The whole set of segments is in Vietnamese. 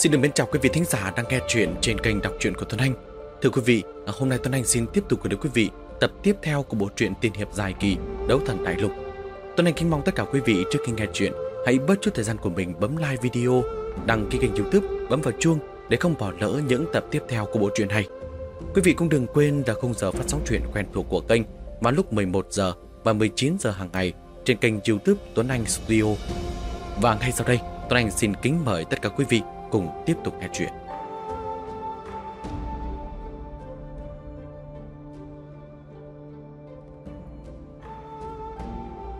Xin được mến chào quý vị thính giả đang nghe chuyện trên kênh đọc truyện của Tuấn Anh. Thưa quý vị, à, hôm nay Tuấn Anh xin tiếp tục gửi đến quý vị tập tiếp theo của bộ truyện tiên hiệp dài kỳ Đấu Thần Đại Lục. Tuấn Anh kính mong tất cả quý vị trước khi nghe chuyện hãy bớt chút thời gian của mình bấm like video, đăng ký kênh youtube, bấm vào chuông để không bỏ lỡ những tập tiếp theo của bộ truyện hay. Quý vị cũng đừng quên là khung giờ phát sóng truyện quen thuộc của kênh vào lúc 11 giờ và 19 giờ hàng ngày trên kênh youtube Tuấn Anh Studio. Và ngay sau đây, Tuấn Anh xin kính mời tất cả quý vị cùng tiếp tục nghe chuyện.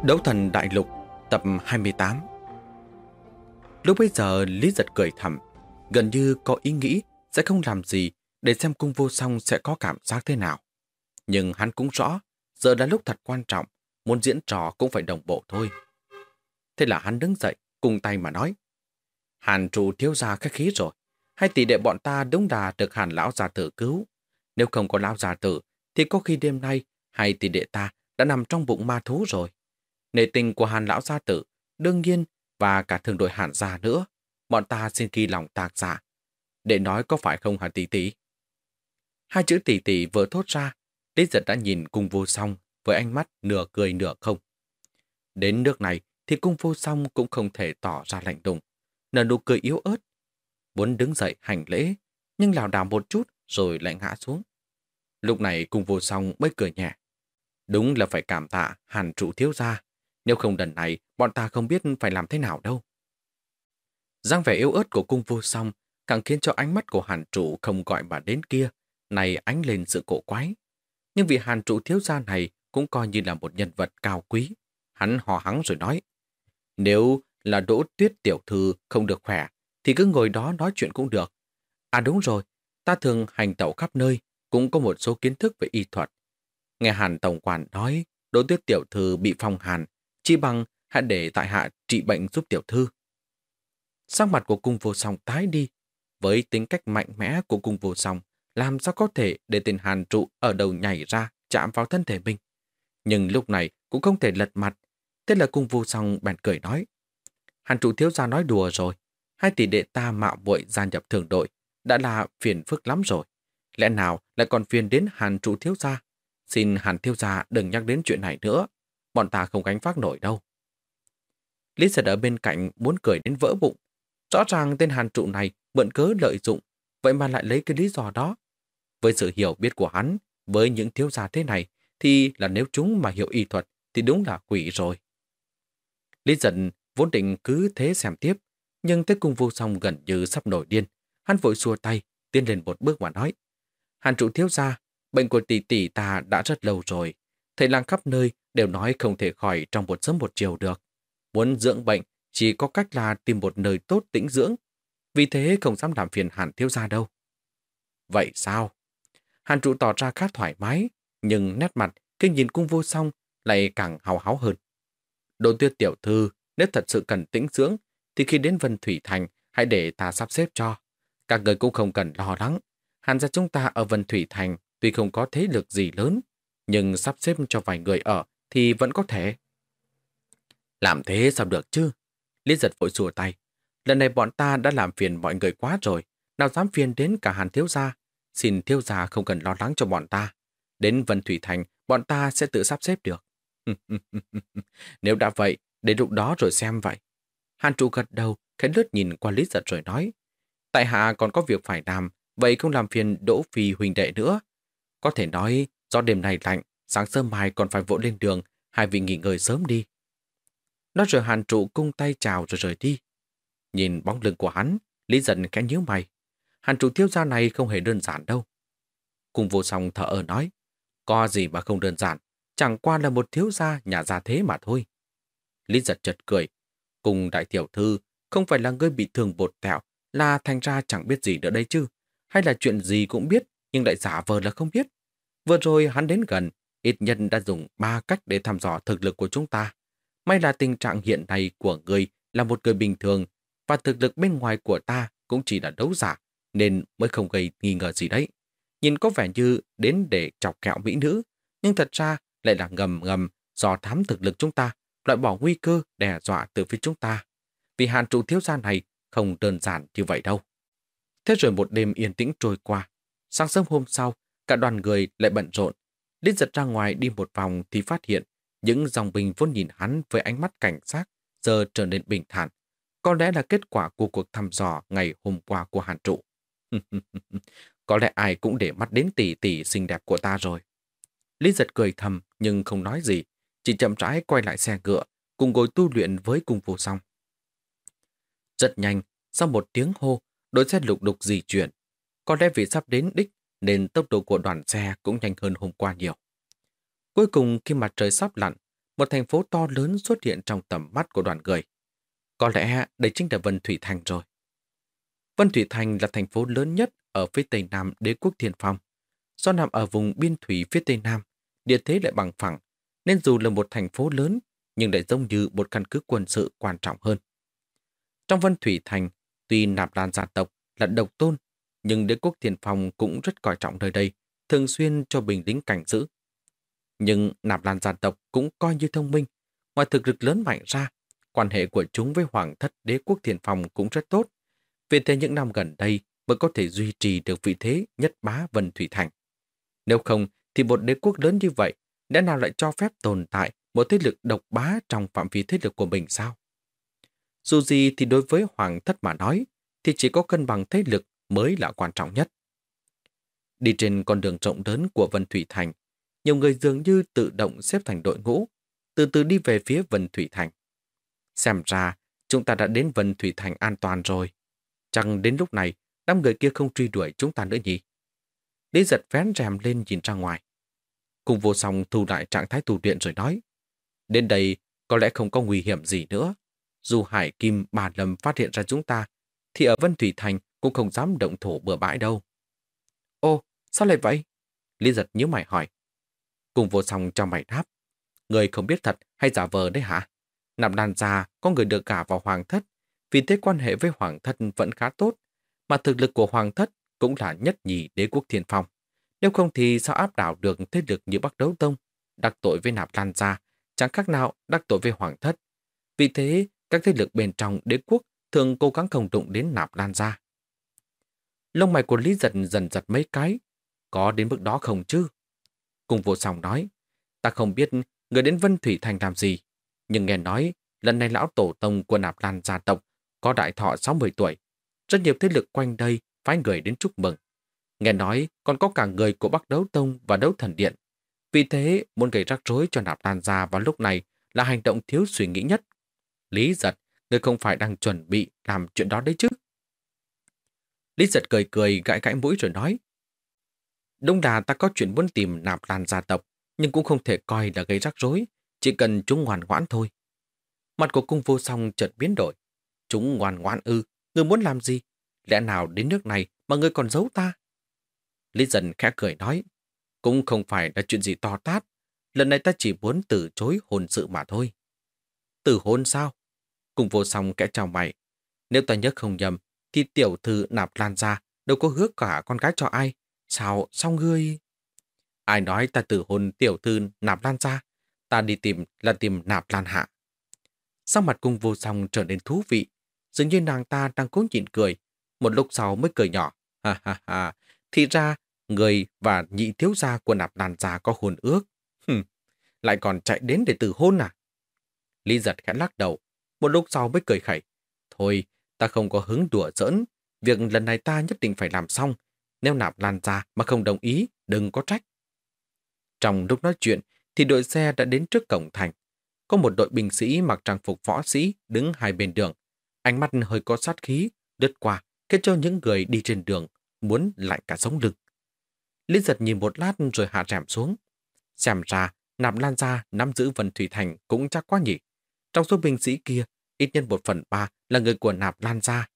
Đấu thần đại lục tập 28 Lúc bây giờ Lý giật cười thầm, gần như có ý nghĩ sẽ không làm gì để xem cung vô song sẽ có cảm giác thế nào. Nhưng hắn cũng rõ, giờ là lúc thật quan trọng, muốn diễn trò cũng phải đồng bộ thôi. Thế là hắn đứng dậy, cùng tay mà nói. Hàn trụ thiếu gia khách khí rồi. Hai tỷ đệ bọn ta đúng là được hàn lão già tử cứu. Nếu không có lão già tử, thì có khi đêm nay hai tỷ đệ ta đã nằm trong bụng ma thú rồi. Nề tình của hàn lão gia tử, đương nhiên, và cả thường đội hàn gia nữa, bọn ta xin ghi lòng tạc giả. Để nói có phải không hả tỷ tỷ? Hai chữ tỷ tỷ vừa thốt ra, Lý giật đã nhìn cung vô song với ánh mắt nửa cười nửa không. Đến nước này thì cung vô song cũng không thể tỏ ra lạnh đùng nở nụ cười yếu ớt. Muốn đứng dậy hành lễ, nhưng lảo đảo một chút rồi lại ngã xuống. Lúc này cùng vô song mới cười nhẹ. Đúng là phải cảm tạ hàn trụ thiếu gia. Nếu không lần này, bọn ta không biết phải làm thế nào đâu. giang vẻ yếu ớt của cung vô song càng khiến cho ánh mắt của hàn trụ không gọi mà đến kia, này ánh lên sự cổ quái. Nhưng vì hàn trụ thiếu gia này cũng coi như là một nhân vật cao quý. Hắn hò hắng rồi nói, nếu là Đỗ Tuyết tiểu thư không được khỏe, thì cứ ngồi đó nói chuyện cũng được. À đúng rồi, ta thường hành tẩu khắp nơi, cũng có một số kiến thức về y thuật. Nghe Hàn Tổng quản nói, Đỗ Tuyết tiểu thư bị phong hàn, chi bằng hãy để tại hạ trị bệnh giúp tiểu thư. Sắc mặt của cung vô song tái đi, với tính cách mạnh mẽ của cung vô song, làm sao có thể để tên hàn trụ ở đầu nhảy ra chạm vào thân thể mình. Nhưng lúc này cũng không thể lật mặt, thế là cung vô song bèn cười nói. Hàn trụ thiếu gia nói đùa rồi. Hai tỷ đệ ta mạo vội gia nhập thường đội đã là phiền phức lắm rồi. Lẽ nào lại còn phiền đến hàn trụ thiếu gia? Xin hàn thiếu gia đừng nhắc đến chuyện này nữa. Bọn ta không gánh phát nổi đâu. Lý giật ở bên cạnh muốn cười đến vỡ bụng. Rõ ràng tên hàn trụ này mượn cớ lợi dụng, vậy mà lại lấy cái lý do đó. Với sự hiểu biết của hắn, với những thiếu gia thế này, thì là nếu chúng mà hiểu y thuật thì đúng là quỷ rồi. Lý giận vốn định cứ thế xem tiếp, nhưng thấy cung vô song gần như sắp nổi điên. Hắn vội xua tay, tiến lên một bước mà nói. Hàn trụ thiếu ra, bệnh của tỷ tỷ ta đã rất lâu rồi. Thầy lang khắp nơi đều nói không thể khỏi trong một sớm một chiều được. Muốn dưỡng bệnh, chỉ có cách là tìm một nơi tốt tĩnh dưỡng. Vì thế không dám làm phiền Hàn thiếu gia đâu. Vậy sao? Hàn trụ tỏ ra khá thoải mái, nhưng nét mặt khi nhìn cung vô song lại càng hào háo hơn. Đồn tuyết tiểu thư nếu thật sự cần tĩnh dưỡng, thì khi đến Vân Thủy Thành, hãy để ta sắp xếp cho. Các người cũng không cần lo lắng. Hàn gia chúng ta ở Vân Thủy Thành tuy không có thế lực gì lớn, nhưng sắp xếp cho vài người ở thì vẫn có thể. Làm thế sao được chứ? Lý giật vội xua tay. Lần này bọn ta đã làm phiền mọi người quá rồi, nào dám phiền đến cả Hàn thiếu gia. Xin thiếu gia không cần lo lắng cho bọn ta. Đến Vân Thủy Thành, bọn ta sẽ tự sắp xếp được. Nếu đã vậy, để lúc đó rồi xem vậy. Hàn trụ gật đầu, khẽ lướt nhìn qua Lý giật rồi nói. Tại hạ còn có việc phải làm, vậy không làm phiền Đỗ Phi huynh đệ nữa. Có thể nói, do đêm này lạnh, sáng sớm mai còn phải vội lên đường, hai vị nghỉ ngơi sớm đi. Nói rồi hàn trụ cung tay chào rồi rời đi. Nhìn bóng lưng của hắn, Lý Giật khẽ nhíu mày. Hàn trụ thiếu gia này không hề đơn giản đâu. Cùng vô song thở ở nói, có gì mà không đơn giản, chẳng qua là một thiếu gia nhà gia thế mà thôi. Lý giật chợt cười. Cùng đại tiểu thư, không phải là người bị thương bột tẹo, là thành ra chẳng biết gì nữa đây chứ. Hay là chuyện gì cũng biết, nhưng lại giả vờ là không biết. Vừa rồi hắn đến gần, ít nhân đã dùng ba cách để thăm dò thực lực của chúng ta. May là tình trạng hiện nay của người là một người bình thường, và thực lực bên ngoài của ta cũng chỉ là đấu giả, nên mới không gây nghi ngờ gì đấy. Nhìn có vẻ như đến để chọc kẹo mỹ nữ, nhưng thật ra lại là ngầm ngầm do thám thực lực chúng ta loại bỏ nguy cơ đe dọa từ phía chúng ta. Vì hàn trụ thiếu gia này không đơn giản như vậy đâu. Thế rồi một đêm yên tĩnh trôi qua. Sáng sớm hôm sau, cả đoàn người lại bận rộn. Lý giật ra ngoài đi một vòng thì phát hiện những dòng binh vốn nhìn hắn với ánh mắt cảnh giác giờ trở nên bình thản. Có lẽ là kết quả của cuộc thăm dò ngày hôm qua của Hàn Trụ. Có lẽ ai cũng để mắt đến tỷ tỷ xinh đẹp của ta rồi. Lý giật cười thầm nhưng không nói gì, chỉ chậm rãi quay lại xe ngựa, cùng ngồi tu luyện với cung vô song. Rất nhanh, sau một tiếng hô, đội xe lục đục di chuyển. Có lẽ vì sắp đến đích nên tốc độ của đoàn xe cũng nhanh hơn hôm qua nhiều. Cuối cùng khi mặt trời sắp lặn, một thành phố to lớn xuất hiện trong tầm mắt của đoàn người. Có lẽ đây chính là Vân Thủy Thành rồi. Vân Thủy Thành là thành phố lớn nhất ở phía tây nam đế quốc Thiên Phong. Do nằm ở vùng biên thủy phía tây nam, địa thế lại bằng phẳng, nên dù là một thành phố lớn, nhưng lại giống như một căn cứ quân sự quan trọng hơn. Trong Vân Thủy Thành, tuy nạp lan gia tộc là độc tôn, nhưng đế quốc thiền Phong cũng rất coi trọng nơi đây, thường xuyên cho bình lính cảnh giữ. Nhưng nạp lan gia tộc cũng coi như thông minh, ngoài thực lực lớn mạnh ra, quan hệ của chúng với hoàng thất đế quốc thiền Phong cũng rất tốt. Vì thế những năm gần đây, mới có thể duy trì được vị thế nhất bá Vân Thủy Thành. Nếu không, thì một đế quốc lớn như vậy, lẽ nào lại cho phép tồn tại một thế lực độc bá trong phạm vi thế lực của mình sao? Dù gì thì đối với Hoàng thất mà nói, thì chỉ có cân bằng thế lực mới là quan trọng nhất. Đi trên con đường rộng lớn của Vân Thủy Thành, nhiều người dường như tự động xếp thành đội ngũ, từ từ đi về phía Vân Thủy Thành. Xem ra, chúng ta đã đến Vân Thủy Thành an toàn rồi. Chẳng đến lúc này, đám người kia không truy đuổi chúng ta nữa nhỉ? Lý giật vén rèm lên nhìn ra ngoài. Cùng vô song thu lại trạng thái tù luyện rồi nói. Đến đây có lẽ không có nguy hiểm gì nữa. Dù Hải Kim bà Lâm phát hiện ra chúng ta, thì ở Vân Thủy Thành cũng không dám động thổ bừa bãi đâu. Ô, sao lại vậy? Lý giật nhíu mày hỏi. Cùng vô song cho mày đáp. Người không biết thật hay giả vờ đấy hả? Nạp đàn già có người được cả vào hoàng thất, vì thế quan hệ với hoàng thất vẫn khá tốt, mà thực lực của hoàng thất cũng là nhất nhì đế quốc thiên phong. Nếu không thì sao áp đảo được thế lực như Bắc Đấu Tông, đắc tội với nạp lan gia, chẳng khác nào đắc tội với hoàng thất. Vì thế, các thế lực bên trong đế quốc thường cố gắng không đụng đến nạp lan gia. Lông mày của Lý giật dần giật mấy cái, có đến mức đó không chứ? Cùng vô song nói, ta không biết người đến Vân Thủy Thành làm gì, nhưng nghe nói lần này lão tổ tông của nạp lan gia tộc có đại thọ 60 tuổi. Rất nhiều thế lực quanh đây phái người đến chúc mừng. Nghe nói còn có cả người của Bắc Đấu Tông và Đấu Thần Điện. Vì thế, muốn gây rắc rối cho nạp lan ra vào lúc này là hành động thiếu suy nghĩ nhất. Lý giật, người không phải đang chuẩn bị làm chuyện đó đấy chứ. Lý giật cười cười gãi gãi mũi rồi nói. Đúng là ta có chuyện muốn tìm nạp lan gia tộc, nhưng cũng không thể coi là gây rắc rối, chỉ cần chúng ngoan ngoãn thôi. Mặt của cung vô song chợt biến đổi. Chúng ngoan ngoãn ư, người muốn làm gì? Lẽ nào đến nước này mà người còn giấu ta? Lý dần khẽ cười nói, cũng không phải là chuyện gì to tát. Lần này ta chỉ muốn từ chối hôn sự mà thôi. Từ hôn sao? Cùng vô song kẽ chào mày. Nếu ta nhớ không nhầm, thì tiểu thư nạp lan ra đâu có hứa cả con gái cho ai. Sao, sao ngươi... Ai nói ta từ hôn tiểu thư nạp lan ra? Ta đi tìm là tìm nạp lan hạ. Sau mặt cung vô song trở nên thú vị. Dường như nàng ta đang cố nhịn cười, một lúc sau mới cười nhỏ. Ha ha ha, thì ra người và nhị thiếu gia của nạp đàn già có hồn ước. Hừm, lại còn chạy đến để từ hôn à? Lý giật khẽ lắc đầu, một lúc sau mới cười khẩy. Thôi, ta không có hứng đùa giỡn, việc lần này ta nhất định phải làm xong. Nếu nạp lan ra mà không đồng ý, đừng có trách. Trong lúc nói chuyện, thì đội xe đã đến trước cổng thành. Có một đội binh sĩ mặc trang phục võ sĩ đứng hai bên đường. Ánh mắt hơi có sát khí, đứt qua, khiến cho những người đi trên đường muốn lạnh cả sống lực. Lý giật nhìn một lát rồi hạ rèm xuống. Xem ra, nạp lan ra nắm giữ Vân Thủy Thành cũng chắc quá nhỉ. Trong số binh sĩ kia, ít nhân một phần ba là người của nạp lan ra.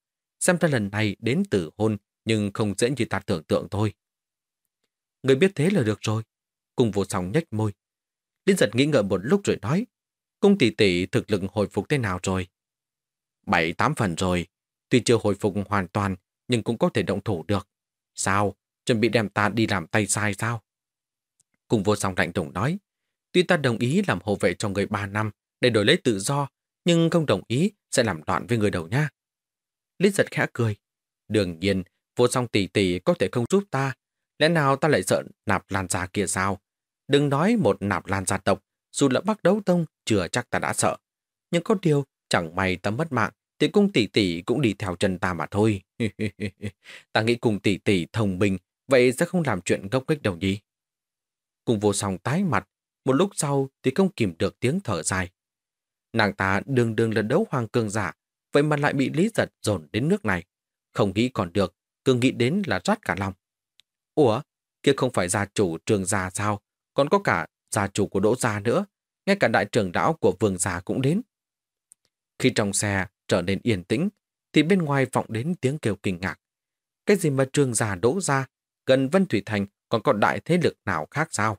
Xem ra lần này đến tử hôn nhưng không dễ như ta tưởng tượng thôi. Người biết thế là được rồi. Cùng vô sóng nhếch môi. Lý giật nghĩ ngợi một lúc rồi nói. Cung tỷ tỷ thực lực hồi phục thế nào rồi? Bảy tám phần rồi. Tuy chưa hồi phục hoàn toàn, nhưng cũng có thể động thủ được. Sao? Chuẩn bị đem ta đi làm tay sai sao? Cùng vô song lạnh lùng nói, tuy ta đồng ý làm hộ vệ cho người ba năm để đổi lấy tự do, nhưng không đồng ý sẽ làm đoạn với người đầu nha. Lý giật khẽ cười. Đương nhiên, vô song tỷ tỷ có thể không giúp ta. Lẽ nào ta lại sợ nạp lan gia kia sao? Đừng nói một nạp lan gia tộc, dù là bắc đấu tông chưa chắc ta đã sợ. Nhưng có điều, chẳng may ta mất mạng, thì cung tỷ tỷ cũng đi theo chân ta mà thôi. ta nghĩ cung tỷ tỷ thông minh, vậy sẽ không làm chuyện gốc kích đâu nhỉ? Cung vô song tái mặt, một lúc sau thì không kìm được tiếng thở dài. Nàng ta đường đường lần đấu hoàng cường giả, vậy mà lại bị lý giật dồn đến nước này. Không nghĩ còn được, cứ nghĩ đến là rát cả lòng. Ủa, kia không phải gia chủ trường gia sao, còn có cả gia chủ của đỗ gia nữa, ngay cả đại trưởng lão của vương gia cũng đến. Khi trong xe trở nên yên tĩnh, thì bên ngoài vọng đến tiếng kêu kinh ngạc. Cái gì mà trường già đỗ ra gần Vân Thủy Thành còn có đại thế lực nào khác sao?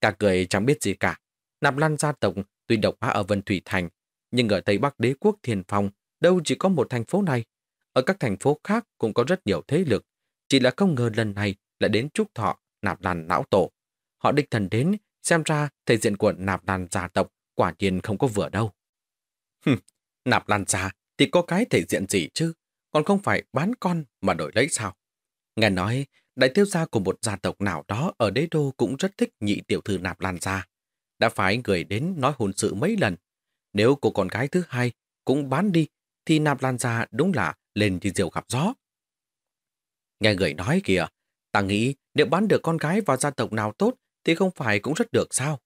Cả cười chẳng biết gì cả. Nạp Lan gia tộc tuy độc hóa ở Vân Thủy Thành, nhưng ở Tây Bắc đế quốc Thiền Phong đâu chỉ có một thành phố này. Ở các thành phố khác cũng có rất nhiều thế lực, chỉ là không ngờ lần này lại đến Trúc Thọ, Nạp Lan lão tổ. Họ đích thần đến, xem ra thể diện của Nạp Lan gia tộc quả nhiên không có vừa đâu. Nạp Lan gia thì có cái thể diện gì chứ, còn không phải bán con mà đổi lấy sao. Nghe nói, đại tiêu gia của một gia tộc nào đó ở đế đô cũng rất thích nhị tiểu thư Nạp Lan gia. Đã phải người đến nói hôn sự mấy lần. Nếu cô con gái thứ hai cũng bán đi, thì Nạp Lan gia đúng là lên như diều gặp gió. Nghe người nói kìa, ta nghĩ nếu bán được con gái vào gia tộc nào tốt thì không phải cũng rất được sao?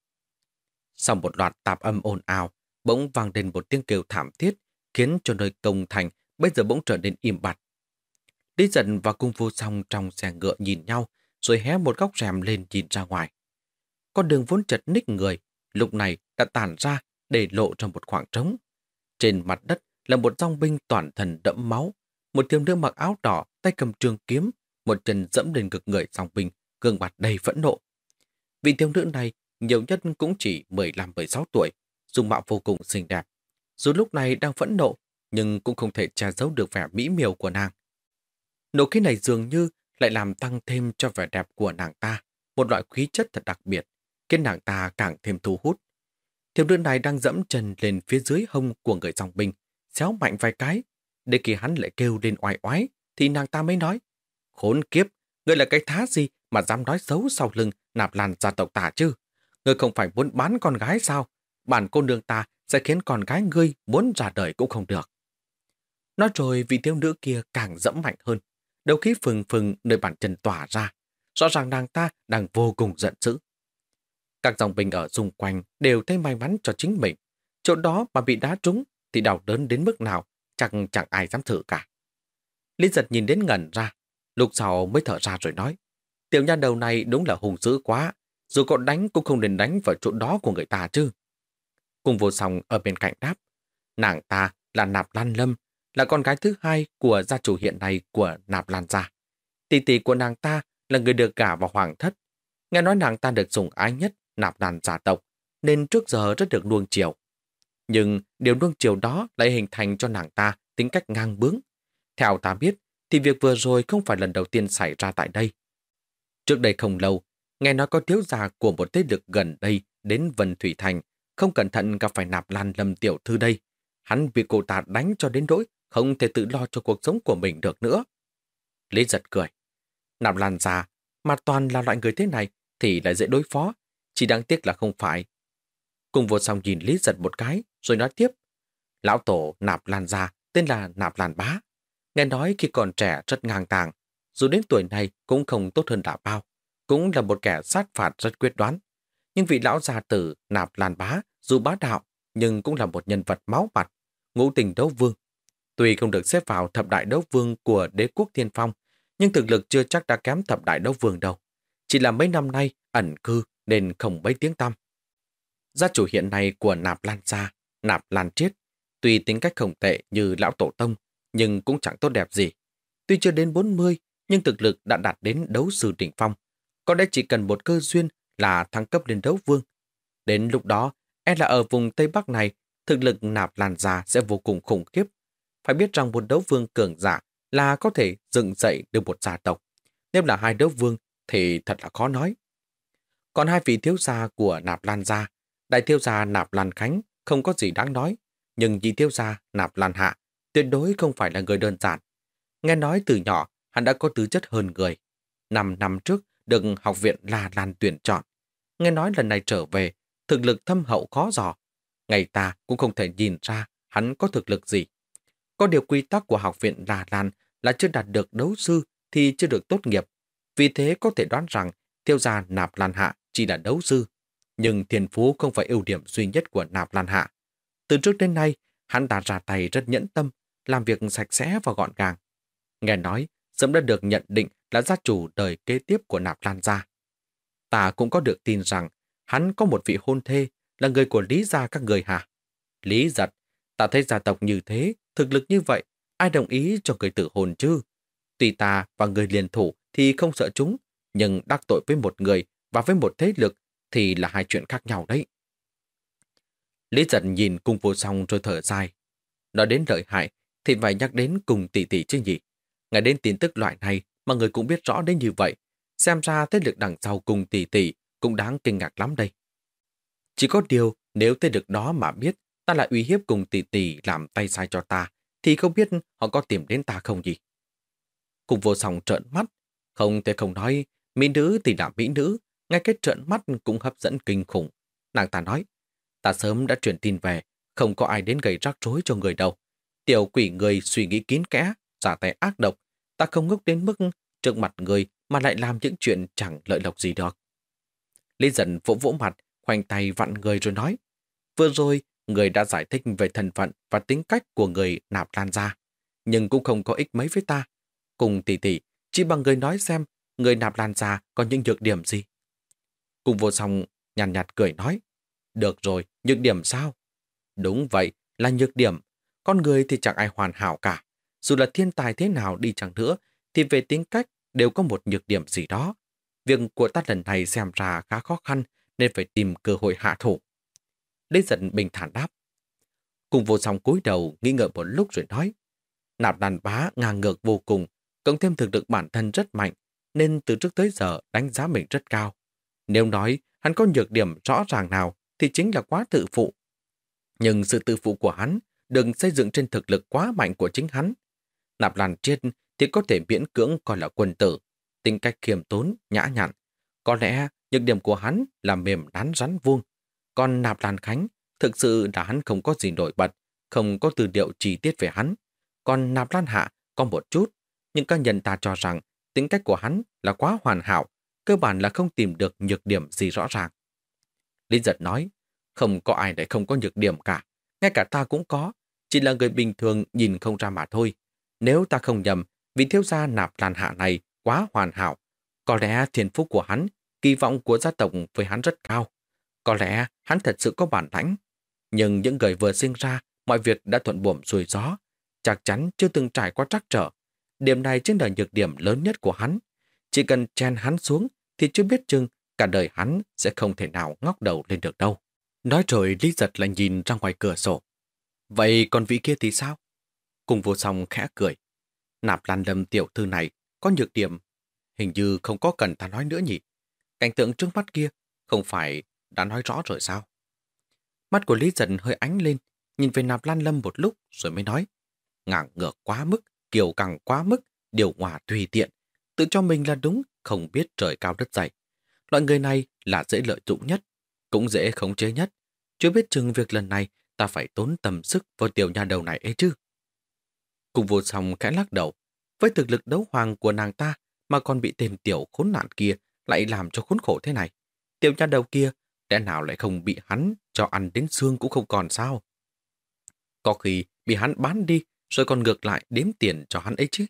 Sau một loạt tạp âm ồn ào, bỗng vang lên một tiếng kêu thảm thiết, khiến cho nơi công thành bây giờ bỗng trở nên im bặt. Lý giận và cung vô song trong xe ngựa nhìn nhau, rồi hé một góc rèm lên nhìn ra ngoài. Con đường vốn chật ních người, lúc này đã tàn ra để lộ ra một khoảng trống. Trên mặt đất là một dòng binh toàn thần đẫm máu, một thiếu nữ mặc áo đỏ, tay cầm trường kiếm, một chân dẫm lên ngực người dòng binh, gương mặt đầy phẫn nộ. Vị thiếu nữ này nhiều nhất cũng chỉ 15-16 tuổi, dung mạo vô cùng xinh đẹp. Dù lúc này đang phẫn nộ, nhưng cũng không thể che giấu được vẻ mỹ miều của nàng. Nộ khí này dường như lại làm tăng thêm cho vẻ đẹp của nàng ta, một loại khí chất thật đặc biệt, khiến nàng ta càng thêm thu hút. Thiếu nữ này đang dẫm chân lên phía dưới hông của người dòng binh, xéo mạnh vài cái, để khi hắn lại kêu lên oai oái, thì nàng ta mới nói, khốn kiếp, ngươi là cái thá gì mà dám nói xấu sau lưng nạp làn gia tộc tả chứ? Ngươi không phải muốn bán con gái sao? Bản cô nương ta sẽ khiến con gái ngươi muốn ra đời cũng không được. Nói rồi vị thiếu nữ kia càng dẫm mạnh hơn, đầu khí phừng phừng nơi bàn chân tỏa ra. Rõ ràng nàng ta đang vô cùng giận dữ. Các dòng binh ở xung quanh đều thấy may mắn cho chính mình. Chỗ đó mà bị đá trúng thì đau đớn đến mức nào chẳng chẳng ai dám thử cả. Lý giật nhìn đến ngẩn ra, lúc sau mới thở ra rồi nói. Tiểu nha đầu này đúng là hùng dữ quá, dù cậu đánh cũng không nên đánh vào chỗ đó của người ta chứ. Cùng vô song ở bên cạnh đáp, nàng ta là Nạp Lan Lâm, là con gái thứ hai của gia chủ hiện nay của Nạp Lan gia. Tỷ tỷ của nàng ta là người được gả vào hoàng thất. Nghe nói nàng ta được dùng ái nhất Nạp Lan gia tộc, nên trước giờ rất được nuông chiều. Nhưng điều nuông chiều đó lại hình thành cho nàng ta tính cách ngang bướng. Theo ta biết, thì việc vừa rồi không phải lần đầu tiên xảy ra tại đây. Trước đây không lâu, nghe nói có thiếu gia của một thế lực gần đây đến Vân Thủy Thành, không cẩn thận gặp phải nạp lan lâm tiểu thư đây. Hắn bị cô ta đánh cho đến nỗi không thể tự lo cho cuộc sống của mình được nữa. Lý giật cười. Nạp lan già, mà toàn là loại người thế này thì lại dễ đối phó. Chỉ đáng tiếc là không phải. Cùng vô song nhìn Lý giật một cái, rồi nói tiếp. Lão tổ nạp lan già, tên là nạp lan bá. Nghe nói khi còn trẻ rất ngang tàng, dù đến tuổi này cũng không tốt hơn đã bao. Cũng là một kẻ sát phạt rất quyết đoán. Nhưng vị lão gia tử nạp lan bá, dù bá đạo, nhưng cũng là một nhân vật máu mặt, ngũ tình đấu vương. Tuy không được xếp vào thập đại đấu vương của đế quốc thiên phong, nhưng thực lực chưa chắc đã kém thập đại đấu vương đâu. Chỉ là mấy năm nay ẩn cư nên không mấy tiếng tăm. Gia chủ hiện nay của nạp lan gia, nạp lan triết, tuy tính cách không tệ như lão tổ tông, nhưng cũng chẳng tốt đẹp gì. Tuy chưa đến 40, nhưng thực lực đã đạt đến đấu sư đỉnh phong. Có lẽ chỉ cần một cơ duyên là thăng cấp lên đấu vương. Đến lúc đó, e là ở vùng Tây Bắc này, thực lực nạp làn già sẽ vô cùng khủng khiếp. Phải biết rằng một đấu vương cường giả là có thể dựng dậy được một gia tộc. Nếu là hai đấu vương thì thật là khó nói. Còn hai vị thiếu gia của nạp lan gia, đại thiếu gia nạp lan khánh không có gì đáng nói, nhưng vị thiếu gia nạp lan hạ tuyệt đối không phải là người đơn giản. Nghe nói từ nhỏ hắn đã có tư chất hơn người. Năm năm trước, được học viện La Lan tuyển chọn. Nghe nói lần này trở về, thực lực thâm hậu khó dò. Ngày ta cũng không thể nhìn ra hắn có thực lực gì. Có điều quy tắc của học viện La Lan là chưa đạt được đấu sư thì chưa được tốt nghiệp. Vì thế có thể đoán rằng tiêu gia Nạp Lan Hạ chỉ là đấu sư. Nhưng thiên phú không phải ưu điểm duy nhất của Nạp Lan Hạ. Từ trước đến nay, hắn đã ra tay rất nhẫn tâm, làm việc sạch sẽ và gọn gàng. Nghe nói, sớm đã được nhận định là gia chủ đời kế tiếp của Nạp Lan gia. Ta cũng có được tin rằng hắn có một vị hôn thê là người của Lý gia các người hả? Lý giật, ta thấy gia tộc như thế, thực lực như vậy, ai đồng ý cho người tử hôn chứ? Tuy ta và người liền thủ thì không sợ chúng, nhưng đắc tội với một người và với một thế lực thì là hai chuyện khác nhau đấy. Lý giật nhìn cung vô song rồi thở dài. Nói đến lợi hại thì phải nhắc đến cùng tỷ tỷ chứ nhỉ. Ngay đến tin tức loại này mà người cũng biết rõ đến như vậy. Xem ra thế lực đằng sau cùng tỷ tỷ cũng đáng kinh ngạc lắm đây. Chỉ có điều nếu thế lực đó mà biết ta lại uy hiếp cùng tỷ tỷ làm tay sai cho ta thì không biết họ có tìm đến ta không gì. Cùng vô song trợn mắt, không thể không nói mỹ nữ thì là mỹ nữ, ngay cái trợn mắt cũng hấp dẫn kinh khủng. Nàng ta nói, ta sớm đã truyền tin về, không có ai đến gây rắc rối cho người đâu. Tiểu quỷ người suy nghĩ kín kẽ, giả tay ác độc, ta không ngốc đến mức trước mặt người mà lại làm những chuyện chẳng lợi lộc gì được. Lý dần vỗ vỗ mặt, khoanh tay vặn người rồi nói, vừa rồi người đã giải thích về thân phận và tính cách của người nạp lan ra, nhưng cũng không có ích mấy với ta. Cùng tỷ tỷ, chỉ bằng người nói xem người nạp lan ra có những nhược điểm gì. Cùng vô song nhàn nhạt, nhạt cười nói, được rồi, nhược điểm sao? Đúng vậy, là nhược điểm. Con người thì chẳng ai hoàn hảo cả. Dù là thiên tài thế nào đi chẳng nữa, thì về tính cách đều có một nhược điểm gì đó. Việc của ta lần này xem ra khá khó khăn nên phải tìm cơ hội hạ thủ. Lê giận bình thản đáp. Cùng vô song cúi đầu nghi ngờ một lúc rồi nói. Nạp đàn bá ngang ngược vô cùng, cộng thêm thực lực bản thân rất mạnh, nên từ trước tới giờ đánh giá mình rất cao. Nếu nói hắn có nhược điểm rõ ràng nào thì chính là quá tự phụ. Nhưng sự tự phụ của hắn đừng xây dựng trên thực lực quá mạnh của chính hắn. Nạp Lan Chiết thì có thể miễn cưỡng coi là quân tử, tính cách khiêm tốn, nhã nhặn. Có lẽ nhược điểm của hắn là mềm đán rắn vuông. Còn Nạp Lan Khánh thực sự là hắn không có gì nổi bật, không có từ điệu chi tiết về hắn. Còn Nạp Lan Hạ có một chút, nhưng các nhân ta cho rằng tính cách của hắn là quá hoàn hảo, cơ bản là không tìm được nhược điểm gì rõ ràng. Lý giật nói, không có ai để không có nhược điểm cả, ngay cả ta cũng có, chỉ là người bình thường nhìn không ra mà thôi. Nếu ta không nhầm, vị thiếu gia nạp lan hạ này quá hoàn hảo, có lẽ thiên phúc của hắn, kỳ vọng của gia tộc với hắn rất cao. Có lẽ hắn thật sự có bản lãnh. Nhưng những người vừa sinh ra, mọi việc đã thuận buồm xuôi gió, chắc chắn chưa từng trải qua trắc trở. Điểm này chính là nhược điểm lớn nhất của hắn. Chỉ cần chen hắn xuống thì chưa biết chừng cả đời hắn sẽ không thể nào ngóc đầu lên được đâu. Nói rồi Lý giật lại nhìn ra ngoài cửa sổ. Vậy còn vị kia thì sao? Cùng vô song khẽ cười. Nạp lan lâm tiểu thư này có nhược điểm. Hình như không có cần ta nói nữa nhỉ. Cảnh tượng trước mắt kia không phải đã nói rõ rồi sao? Mắt của Lý dần hơi ánh lên, nhìn về nạp lan lâm một lúc rồi mới nói. Ngảng ngược quá mức, kiều càng quá mức, điều hòa tùy tiện. Tự cho mình là đúng, không biết trời cao đất dày. Loại người này là dễ lợi dụng nhất, cũng dễ khống chế nhất. Chưa biết chừng việc lần này ta phải tốn tầm sức vào tiểu nhà đầu này ấy chứ. Cùng vô song khẽ lắc đầu, với thực lực đấu hoàng của nàng ta mà còn bị tên tiểu khốn nạn kia lại làm cho khốn khổ thế này. Tiểu nhà đầu kia, lẽ nào lại không bị hắn cho ăn đến xương cũng không còn sao? Có khi bị hắn bán đi rồi còn ngược lại đếm tiền cho hắn ấy chứ.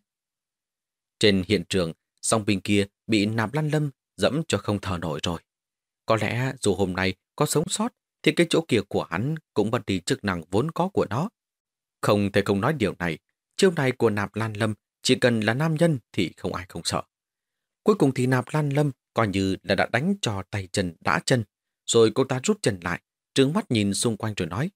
Trên hiện trường, song binh kia bị nạp lăn lâm dẫm cho không thở nổi rồi. Có lẽ dù hôm nay có sống sót thì cái chỗ kia của hắn cũng mất đi chức năng vốn có của nó. Không thể không nói điều này, chiêu này của nạp lan lâm chỉ cần là nam nhân thì không ai không sợ. Cuối cùng thì nạp lan lâm coi như là đã đánh cho tay chân đã chân, rồi cô ta rút chân lại, trướng mắt nhìn xung quanh rồi nói.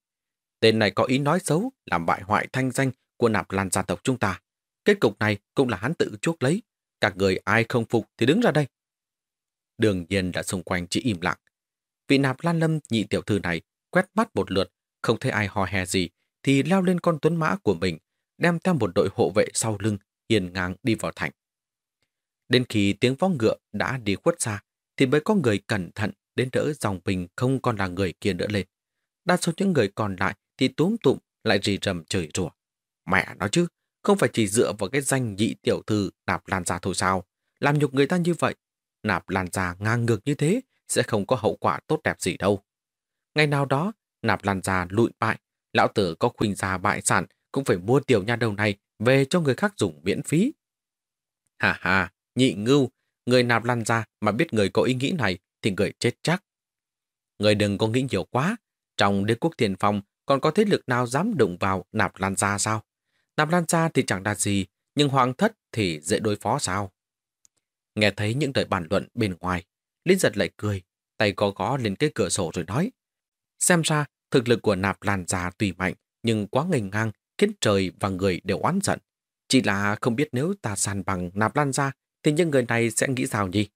Tên này có ý nói xấu, làm bại hoại thanh danh của nạp lan gia tộc chúng ta. Kết cục này cũng là hắn tự chuốc lấy. Các người ai không phục thì đứng ra đây. Đường nhiên đã xung quanh chỉ im lặng. Vị nạp lan lâm nhị tiểu thư này quét mắt một lượt, không thấy ai hò hè gì, thì leo lên con tuấn mã của mình, đem theo một đội hộ vệ sau lưng, hiền ngang đi vào thành. Đến khi tiếng vó ngựa đã đi khuất xa, thì mới có người cẩn thận đến đỡ dòng bình không còn là người kia đỡ lên. Đa số những người còn lại thì túm tụm lại rì rầm trời rủa. Mẹ nó chứ, không phải chỉ dựa vào cái danh nhị tiểu thư nạp lan ra thôi sao? Làm nhục người ta như vậy, nạp lan ra ngang ngược như thế sẽ không có hậu quả tốt đẹp gì đâu. Ngày nào đó, nạp lan ra lụi bại, lão tử có khuynh gia bại sản cũng phải mua tiểu nha đầu này về cho người khác dùng miễn phí. Hà hà, nhị ngưu, người nạp lan ra mà biết người có ý nghĩ này thì người chết chắc. Người đừng có nghĩ nhiều quá, trong đế quốc tiền phong còn có thế lực nào dám đụng vào nạp lan ra sao? Nạp lan ra thì chẳng đạt gì, nhưng hoàng thất thì dễ đối phó sao? Nghe thấy những lời bàn luận bên ngoài, Linh giật lại cười, tay có gõ lên cái cửa sổ rồi nói. Xem ra, thực lực của nạp lan ra tùy mạnh, nhưng quá ngành ngang, khiến trời và người đều oán giận. Chỉ là không biết nếu ta sàn bằng nạp lan ra, thì những người này sẽ nghĩ sao nhỉ?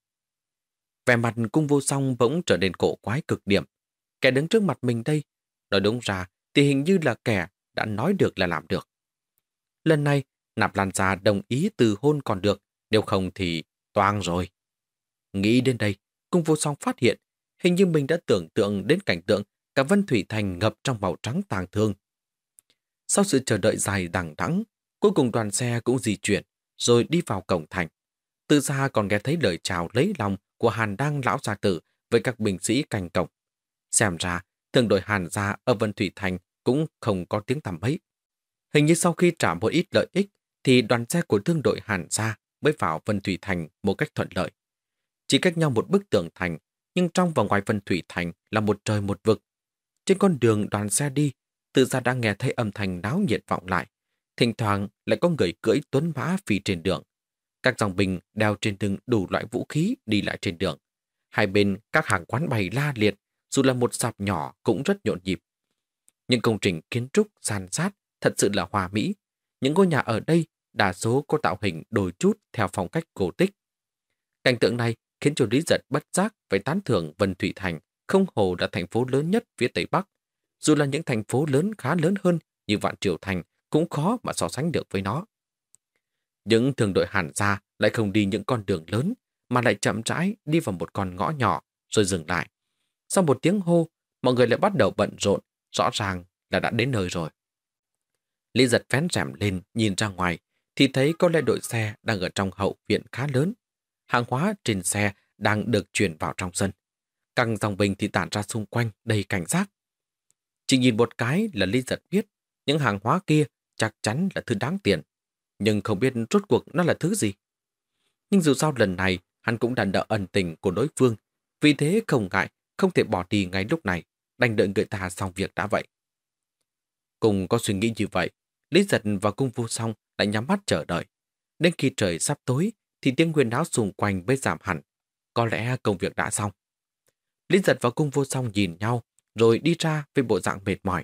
Vẻ mặt cung vô song bỗng trở nên cổ quái cực điểm. Kẻ đứng trước mặt mình đây, nói đúng ra thì hình như là kẻ đã nói được là làm được. Lần này, nạp lan ra đồng ý từ hôn còn được, nếu không thì toang rồi. Nghĩ đến đây, cung vô song phát hiện, hình như mình đã tưởng tượng đến cảnh tượng cả Vân Thủy Thành ngập trong màu trắng tàng thương. Sau sự chờ đợi dài đằng đẵng, cuối cùng đoàn xe cũng di chuyển, rồi đi vào cổng thành. Từ xa còn nghe thấy lời chào lấy lòng của Hàn Đăng lão gia tử với các binh sĩ canh cổng. Xem ra, thường đội Hàn gia ở Vân Thủy Thành cũng không có tiếng tầm mấy. Hình như sau khi trả một ít lợi ích, thì đoàn xe của thương đội Hàn gia mới vào Vân Thủy Thành một cách thuận lợi. Chỉ cách nhau một bức tường thành, nhưng trong và ngoài Vân Thủy Thành là một trời một vực. Trên con đường đoàn xe đi, tự ra đang nghe thấy âm thanh náo nhiệt vọng lại. Thỉnh thoảng lại có người cưỡi tuấn mã phi trên đường. Các dòng binh đeo trên lưng đủ loại vũ khí đi lại trên đường. Hai bên các hàng quán bày la liệt, dù là một sạp nhỏ cũng rất nhộn nhịp. Những công trình kiến trúc san sát thật sự là hòa mỹ. Những ngôi nhà ở đây đa số có tạo hình đổi chút theo phong cách cổ tích. Cảnh tượng này khiến cho Lý Giật bất giác phải tán thưởng Vân Thủy Thành không hồ là thành phố lớn nhất phía Tây Bắc. Dù là những thành phố lớn khá lớn hơn như Vạn Triều Thành cũng khó mà so sánh được với nó. Những thường đội hàn gia lại không đi những con đường lớn mà lại chậm rãi đi vào một con ngõ nhỏ rồi dừng lại. Sau một tiếng hô, mọi người lại bắt đầu bận rộn, rõ ràng là đã đến nơi rồi. Lý giật vén rèm lên nhìn ra ngoài thì thấy có lẽ đội xe đang ở trong hậu viện khá lớn. Hàng hóa trên xe đang được chuyển vào trong sân. căng dòng bình thì tản ra xung quanh đầy cảnh giác. Chỉ nhìn một cái là Lý giật biết những hàng hóa kia chắc chắn là thứ đáng tiền. Nhưng không biết rốt cuộc nó là thứ gì. Nhưng dù sao lần này hắn cũng đã nợ ẩn tình của đối phương. Vì thế không ngại, không thể bỏ đi ngay lúc này, đành đợi người ta xong việc đã vậy. Cùng có suy nghĩ như vậy, Lý giật và cung vô song lại nhắm mắt chờ đợi. Đến khi trời sắp tối, thì tiếng nguyên áo xung quanh mới giảm hẳn. Có lẽ công việc đã xong. Lý giật và cung vô song nhìn nhau, rồi đi ra với bộ dạng mệt mỏi.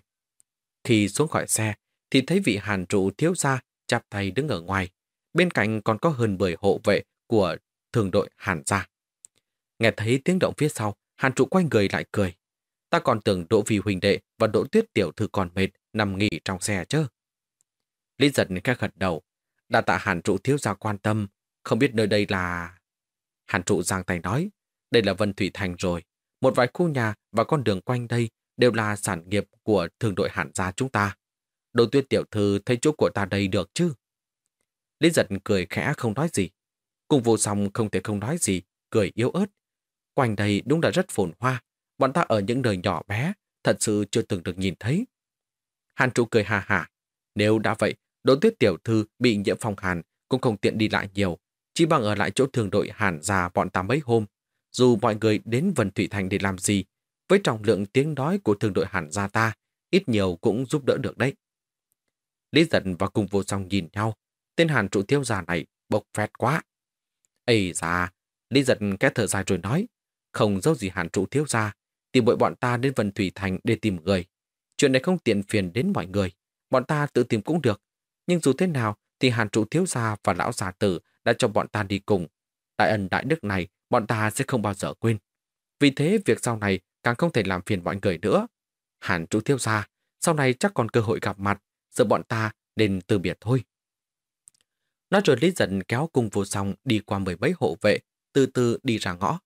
Khi xuống khỏi xe, thì thấy vị hàn trụ thiếu gia chắp tay đứng ở ngoài. Bên cạnh còn có hơn 10 hộ vệ của thường đội hàn gia. Nghe thấy tiếng động phía sau, hàn trụ quay người lại cười. Ta còn tưởng Đỗ Vì Huỳnh Đệ và Đỗ Tuyết Tiểu Thư còn mệt, nằm nghỉ trong xe chứ. Lý giật khẽ gật đầu. Đã tạ hàn trụ thiếu gia quan tâm, không biết nơi đây là... Hàn trụ giang tay nói, đây là Vân Thủy Thành rồi. Một vài khu nhà và con đường quanh đây đều là sản nghiệp của thường đội hạn gia chúng ta. Đồ tuyết tiểu thư thấy chỗ của ta đây được chứ? Lý giật cười khẽ không nói gì. Cùng vô song không thể không nói gì, cười yếu ớt. Quanh đây đúng là rất phồn hoa. Bọn ta ở những nơi nhỏ bé, thật sự chưa từng được nhìn thấy. Hàn trụ cười hà hà. Nếu đã vậy, Đỗ tuyết tiểu thư bị nhiễm phong hàn cũng không tiện đi lại nhiều, chỉ bằng ở lại chỗ thường đội hàn già bọn ta mấy hôm. Dù mọi người đến Vân Thủy Thành để làm gì, với trọng lượng tiếng nói của thường đội hàn gia ta, ít nhiều cũng giúp đỡ được đấy. Lý giận và cùng vô song nhìn nhau, tên hàn trụ tiêu già này bộc phét quá. Ây da, Lý giận két thở dài rồi nói, không dấu gì hàn trụ thiếu ra, tìm bội bọn ta đến Vân Thủy Thành để tìm người. Chuyện này không tiện phiền đến mọi người, bọn ta tự tìm cũng được. Nhưng dù thế nào thì hàn trụ thiếu gia và lão già tử đã cho bọn ta đi cùng. Đại ân đại đức này bọn ta sẽ không bao giờ quên. Vì thế việc sau này càng không thể làm phiền mọi người nữa. Hàn chú thiếu gia, sau này chắc còn cơ hội gặp mặt, giờ bọn ta nên từ biệt thôi. Nói rồi Lý Dân kéo cung vô song đi qua mười mấy hộ vệ, từ từ đi ra ngõ.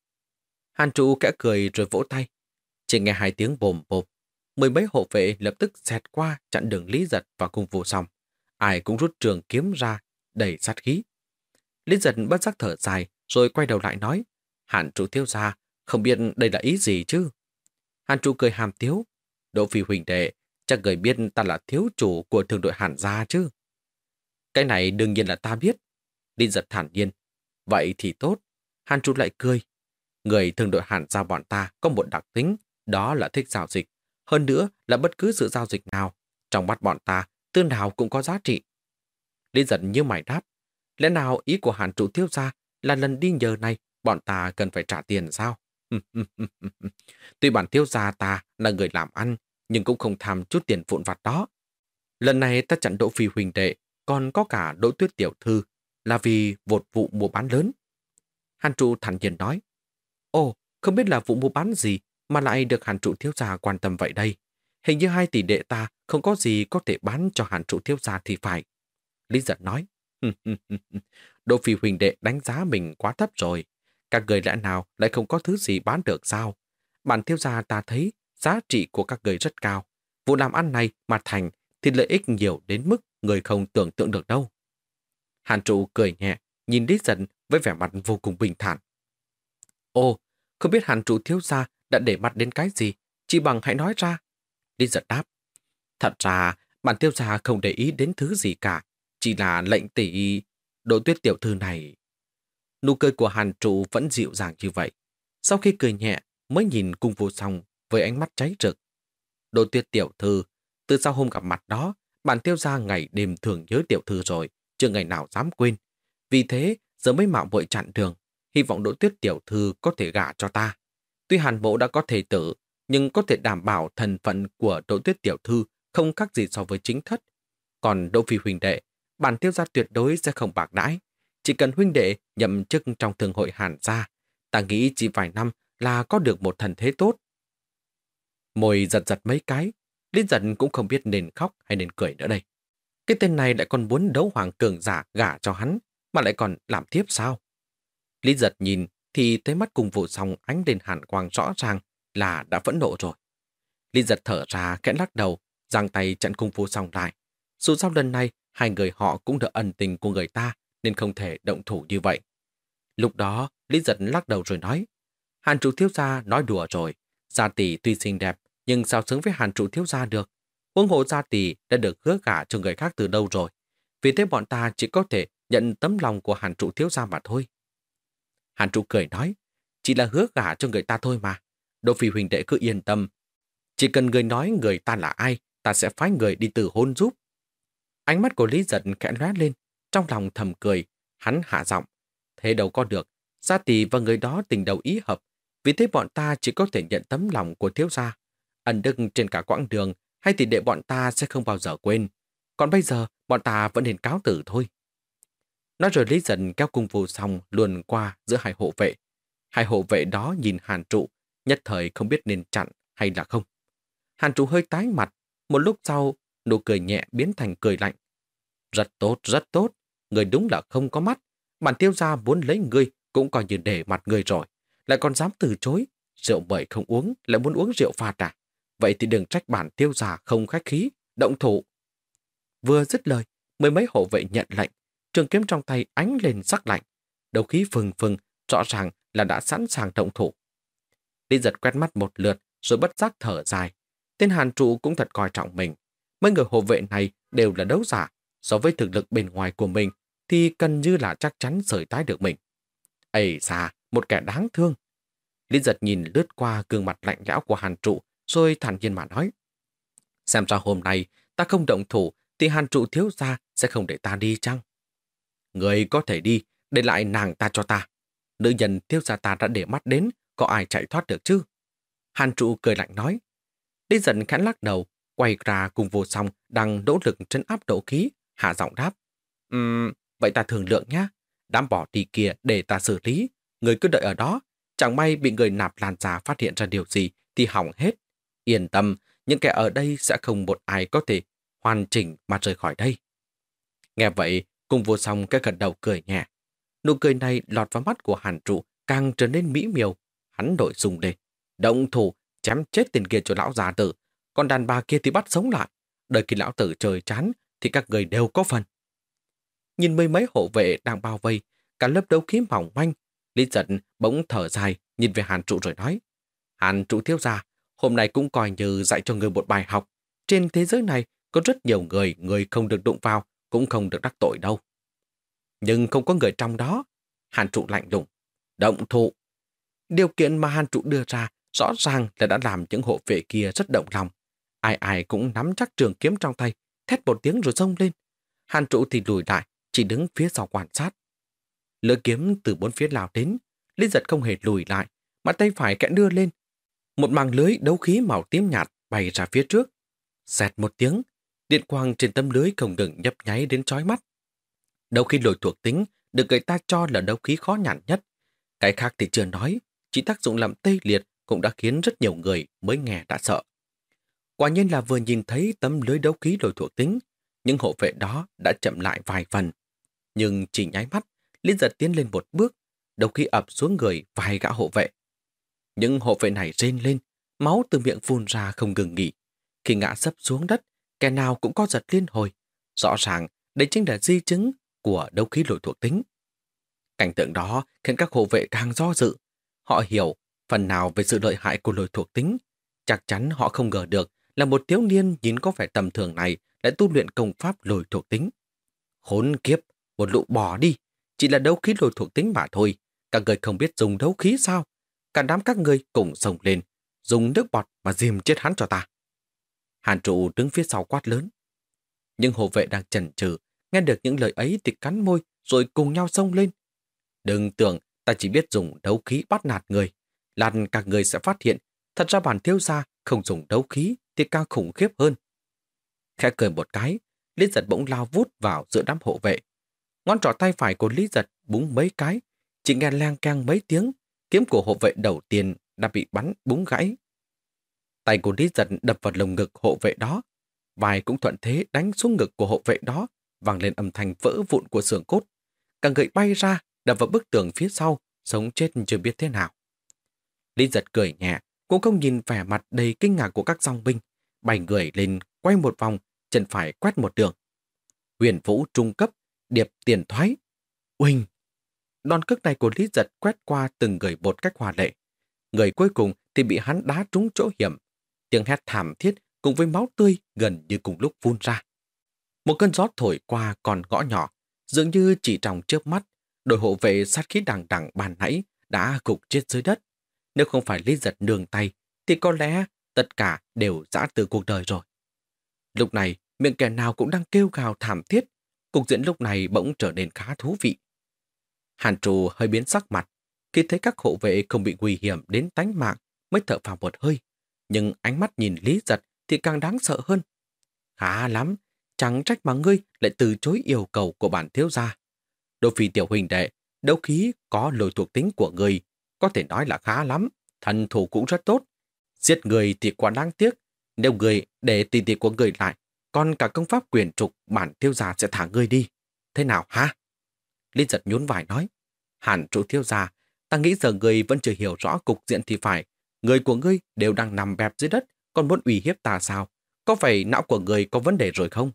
Hàn trụ kẽ cười rồi vỗ tay. Chỉ nghe hai tiếng bồm bộp, mười mấy hộ vệ lập tức xẹt qua chặn đường Lý Giật và cung vô song. Ai cũng rút trường kiếm ra, đầy sát khí. Lý Giật bất giác thở dài, rồi quay đầu lại nói, Hàn trụ thiếu ra, không biết đây là ý gì chứ? Hàn trụ cười hàm tiếu, Đỗ Phi huỳnh đệ, chắc người biết ta là thiếu chủ của thường đội Hàn gia chứ? Cái này đương nhiên là ta biết. Lý giật thản nhiên. Vậy thì tốt. Hàn trụ lại cười. Người thường đội Hàn gia bọn ta có một đặc tính, đó là thích giao dịch. Hơn nữa là bất cứ sự giao dịch nào, trong mắt bọn ta, tư nào cũng có giá trị. Lý giật như mày đáp. Lẽ nào ý của Hàn trụ thiếu gia là lần đi nhờ này bọn ta cần phải trả tiền sao? Tuy bản thiếu gia ta là người làm ăn, nhưng cũng không tham chút tiền vụn vặt đó. Lần này ta chặn Đỗ Phi huỳnh đệ, còn có cả Đỗ Tuyết tiểu thư, là vì một vụ mua bán lớn. Hàn trụ thản nhiên nói, Ồ, không biết là vụ mua bán gì mà lại được Hàn trụ thiếu gia quan tâm vậy đây. Hình như hai tỷ đệ ta không có gì có thể bán cho Hàn trụ thiếu gia thì phải. Lý giật nói, Đỗ Phi huỳnh đệ đánh giá mình quá thấp rồi. Các người lẽ nào lại không có thứ gì bán được sao? Bản thiếu gia ta thấy giá trị của các người rất cao. Vụ làm ăn này mà thành thì lợi ích nhiều đến mức người không tưởng tượng được đâu. Hàn trụ cười nhẹ, nhìn Lý Dân với vẻ mặt vô cùng bình thản. Ồ, không biết hàn trụ thiếu gia đã để mặt đến cái gì, chỉ bằng hãy nói ra. Lý Dân đáp. Thật ra, bản tiêu gia không để ý đến thứ gì cả, chỉ là lệnh tỷ Đỗ tuyết tiểu thư này. Nụ cười của hàn trụ vẫn dịu dàng như vậy. Sau khi cười nhẹ, mới nhìn cung vô song với ánh mắt cháy rực. Đỗ tuyết tiểu thư, từ sau hôm gặp mặt đó, bạn tiêu ra ngày đêm thường nhớ tiểu thư rồi, chưa ngày nào dám quên. Vì thế, giờ mới mạo muội chặn đường, hy vọng Đỗ Tuyết tiểu thư có thể gả cho ta. Tuy Hàn Bộ đã có thể tử, nhưng có thể đảm bảo thần phận của Đỗ Tuyết tiểu thư không khác gì so với chính thất. Còn Đỗ Phi huynh đệ, bản tiêu gia tuyệt đối sẽ không bạc đãi. Chỉ cần huynh đệ nhậm chức trong thường hội Hàn gia, ta nghĩ chỉ vài năm là có được một thần thế tốt. Môi giật giật mấy cái, Lý giật cũng không biết nên khóc hay nên cười nữa đây. Cái tên này lại còn muốn đấu hoàng cường giả gả cho hắn, mà lại còn làm tiếp sao? Lý giật nhìn thì thấy mắt cùng vụ xong ánh lên hàn quang rõ ràng là đã phẫn nộ rồi. Lý giật thở ra kẽ lắc đầu, giang tay chặn cung phu xong lại. Dù sao lần này, hai người họ cũng được ân tình của người ta nên không thể động thủ như vậy. Lúc đó, Lý giật lắc đầu rồi nói, Hàn trụ thiếu gia nói đùa rồi, gia tỷ tuy xinh đẹp nhưng sao xứng với hàn trụ thiếu gia được? Huống hộ gia tỷ đã được hứa gả cho người khác từ đâu rồi. Vì thế bọn ta chỉ có thể nhận tấm lòng của hàn trụ thiếu gia mà thôi. Hàn trụ cười nói, chỉ là hứa gả cho người ta thôi mà. Đỗ phi huỳnh đệ cứ yên tâm. Chỉ cần người nói người ta là ai, ta sẽ phái người đi từ hôn giúp. Ánh mắt của Lý giật khẽ lóe lên, trong lòng thầm cười, hắn hạ giọng. Thế đâu có được, gia tỷ và người đó tình đầu ý hợp, vì thế bọn ta chỉ có thể nhận tấm lòng của thiếu gia. Ẩn đức trên cả quãng đường hay thì để bọn ta sẽ không bao giờ quên. Còn bây giờ, bọn ta vẫn nên cáo tử thôi. Nói rồi Lý dần kéo cung phù xong luồn qua giữa hai hộ vệ. Hai hộ vệ đó nhìn Hàn Trụ, nhất thời không biết nên chặn hay là không. Hàn Trụ hơi tái mặt, một lúc sau, nụ cười nhẹ biến thành cười lạnh. Rất tốt, rất tốt, người đúng là không có mắt. Bản tiêu gia muốn lấy ngươi cũng coi như để mặt người rồi. Lại còn dám từ chối, rượu bậy không uống, lại muốn uống rượu pha à? Vậy thì đừng trách bản tiêu gia không khách khí, động thủ. Vừa dứt lời, mười mấy hộ vệ nhận lệnh, trường kiếm trong tay ánh lên sắc lạnh. Đầu khí phừng phừng, rõ ràng là đã sẵn sàng động thủ. Đi giật quét mắt một lượt, rồi bất giác thở dài. Tên hàn trụ cũng thật coi trọng mình. Mấy người hộ vệ này đều là đấu giả. So với thực lực bên ngoài của mình, thì cần như là chắc chắn sởi tái được mình. Ây xa, một kẻ đáng thương. Lý giật nhìn lướt qua gương mặt lạnh lẽo của hàn trụ, rồi thản nhiên mà nói. Xem ra hôm nay ta không động thủ thì hàn trụ thiếu gia sẽ không để ta đi chăng? Người có thể đi, để lại nàng ta cho ta. Nữ nhân thiếu gia ta đã để mắt đến, có ai chạy thoát được chứ? Hàn trụ cười lạnh nói. Lý dần khẽ lắc đầu, quay ra cùng vô song đang nỗ lực trấn áp độ khí, hạ giọng đáp. Um, vậy ta thường lượng nhá. Đám bỏ đi kia để ta xử lý. Người cứ đợi ở đó. Chẳng may bị người nạp lan giả phát hiện ra điều gì thì hỏng hết. Yên tâm, những kẻ ở đây sẽ không một ai có thể hoàn chỉnh mà rời khỏi đây. Nghe vậy, Cùng vô song cái gật đầu cười nhẹ. Nụ cười này lọt vào mắt của hàn trụ càng trở nên mỹ miều. Hắn đổi dùng lên. Động thủ, chém chết tiền kia cho lão già tử. Còn đàn bà kia thì bắt sống lại. Đợi khi lão tử trời chán thì các người đều có phần. Nhìn mấy mấy hộ vệ đang bao vây, cả lớp đấu khí mỏng manh, Lý giận bỗng thở dài, nhìn về Hàn trụ rồi nói. Hàn trụ thiếu gia, hôm nay cũng coi như dạy cho người một bài học. Trên thế giới này có rất nhiều người, người không được đụng vào, cũng không được đắc tội đâu. Nhưng không có người trong đó. Hàn trụ lạnh lùng. Động thụ. Điều kiện mà Hàn trụ đưa ra rõ ràng là đã làm những hộ vệ kia rất động lòng. Ai ai cũng nắm chắc trường kiếm trong tay, thét một tiếng rồi xông lên. Hàn trụ thì lùi lại, chỉ đứng phía sau quan sát. Lưỡi kiếm từ bốn phía lao đến, Lý giật không hề lùi lại, mà tay phải kẽ đưa lên. Một màng lưới đấu khí màu tím nhạt bay ra phía trước. Xẹt một tiếng, điện quang trên tấm lưới không ngừng nhấp nháy đến chói mắt. Đấu khí lồi thuộc tính được người ta cho là đấu khí khó nhằn nhất. Cái khác thì chưa nói, chỉ tác dụng làm tê liệt cũng đã khiến rất nhiều người mới nghe đã sợ. Quả nhiên là vừa nhìn thấy tấm lưới đấu khí lồi thuộc tính, những hộ vệ đó đã chậm lại vài phần. Nhưng chỉ nháy mắt, Liên giật tiến lên một bước, đầu khi ập xuống người vài gã hộ vệ. Những hộ vệ này rên lên, máu từ miệng phun ra không ngừng nghỉ. Khi ngã sấp xuống đất, kẻ nào cũng có giật liên hồi. Rõ ràng, đây chính là di chứng của đấu khí lội thuộc tính. Cảnh tượng đó khiến các hộ vệ càng do dự. Họ hiểu phần nào về sự lợi hại của lội thuộc tính. Chắc chắn họ không ngờ được là một thiếu niên nhìn có vẻ tầm thường này lại tu luyện công pháp lồi thuộc tính. Khốn kiếp, một lũ bỏ đi, chỉ là đấu khí lôi thuộc tính mà thôi. Các người không biết dùng đấu khí sao? Cả đám các người cùng sồng lên, dùng nước bọt mà dìm chết hắn cho ta. Hàn trụ đứng phía sau quát lớn. Nhưng hộ vệ đang chần chừ, nghe được những lời ấy thì cắn môi rồi cùng nhau xông lên. Đừng tưởng ta chỉ biết dùng đấu khí bắt nạt người. Lần các người sẽ phát hiện thật ra bản thiếu gia không dùng đấu khí thì càng khủng khiếp hơn. Khẽ cười một cái, Lý giật bỗng lao vút vào giữa đám hộ vệ. Ngón trỏ tay phải của Lý giật búng mấy cái, chỉ nghe lang keng mấy tiếng, kiếm của hộ vệ đầu tiên đã bị bắn búng gãy. Tay của Lý giật đập vào lồng ngực hộ vệ đó, vai cũng thuận thế đánh xuống ngực của hộ vệ đó, vang lên âm thanh vỡ vụn của xương cốt. Cả người bay ra, đập vào bức tường phía sau, sống chết chưa biết thế nào. Lý giật cười nhẹ, cũng không nhìn vẻ mặt đầy kinh ngạc của các dòng binh, bày người lên, quay một vòng, chân phải quét một đường. Huyền vũ trung cấp, điệp tiền thoái. Uỳnh! Đòn cước này của Lý Giật quét qua từng người một cách hòa lệ. Người cuối cùng thì bị hắn đá trúng chỗ hiểm. Tiếng hét thảm thiết cùng với máu tươi gần như cùng lúc phun ra. Một cơn gió thổi qua còn gõ nhỏ, dường như chỉ trong trước mắt, đội hộ vệ sát khí đằng đằng bàn nãy đã gục chết dưới đất. Nếu không phải Lý Giật nương tay, thì có lẽ tất cả đều dã từ cuộc đời rồi. Lúc này, miệng kẻ nào cũng đang kêu gào thảm thiết. Cục diện lúc này bỗng trở nên khá thú vị. Hàn trù hơi biến sắc mặt. Khi thấy các hộ vệ không bị nguy hiểm đến tánh mạng mới thở vào một hơi. Nhưng ánh mắt nhìn Lý Giật thì càng đáng sợ hơn. Khá lắm, chẳng trách mà ngươi lại từ chối yêu cầu của bản thiếu gia. Đô phi tiểu huynh đệ, đấu khí có lồi thuộc tính của người, có thể nói là khá lắm, thần thủ cũng rất tốt. Giết người thì quá đáng tiếc, nếu người để tỷ tỷ của người lại, còn cả công pháp quyền trục bản tiêu gia sẽ thả ngươi đi. Thế nào hả? Linh giật nhún vải nói. Hẳn trụ tiêu gia, ta nghĩ giờ ngươi vẫn chưa hiểu rõ cục diện thì phải. Người của ngươi đều đang nằm bẹp dưới đất, còn muốn ủy hiếp ta sao? Có phải não của ngươi có vấn đề rồi không?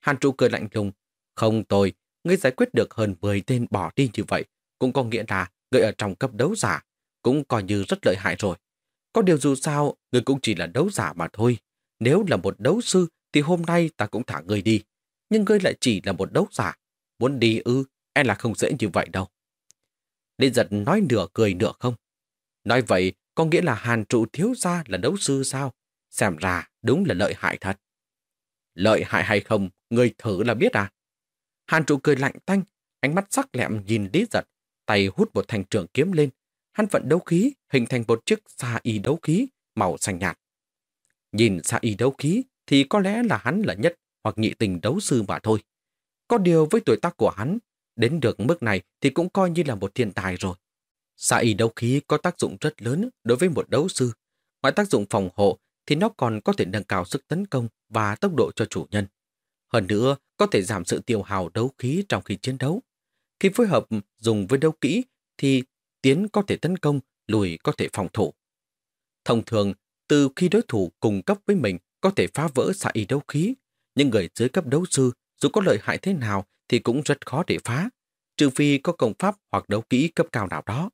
Hàn trụ cười lạnh lùng. Không tôi, ngươi giải quyết được hơn 10 tên bỏ đi như vậy, cũng có nghĩa là người ở trong cấp đấu giả, cũng coi như rất lợi hại rồi. Có điều dù sao, người cũng chỉ là đấu giả mà thôi. Nếu là một đấu sư, thì hôm nay ta cũng thả ngươi đi. Nhưng ngươi lại chỉ là một đấu giả. Muốn đi ư, em là không dễ như vậy đâu. Lý giật nói nửa cười nửa không. Nói vậy, có nghĩa là hàn trụ thiếu gia là đấu sư sao? Xem ra đúng là lợi hại thật. Lợi hại hay không, ngươi thử là biết à? Hàn trụ cười lạnh tanh, ánh mắt sắc lẹm nhìn Lý giật, tay hút một thành trường kiếm lên, hắn vận đấu khí hình thành một chiếc xa y đấu khí màu xanh nhạt. Nhìn xa y đấu khí thì có lẽ là hắn là nhất hoặc nhị tình đấu sư mà thôi. Có điều với tuổi tác của hắn, đến được mức này thì cũng coi như là một thiên tài rồi. Xa y đấu khí có tác dụng rất lớn đối với một đấu sư. Ngoài tác dụng phòng hộ thì nó còn có thể nâng cao sức tấn công và tốc độ cho chủ nhân. Hơn nữa, có thể giảm sự tiêu hào đấu khí trong khi chiến đấu. Khi phối hợp dùng với đấu kỹ thì tiến có thể tấn công, lùi có thể phòng thủ. Thông thường, từ khi đối thủ cùng cấp với mình có thể phá vỡ xạ y đấu khí, nhưng người dưới cấp đấu sư dù có lợi hại thế nào thì cũng rất khó để phá, trừ phi có công pháp hoặc đấu kỹ cấp cao nào đó.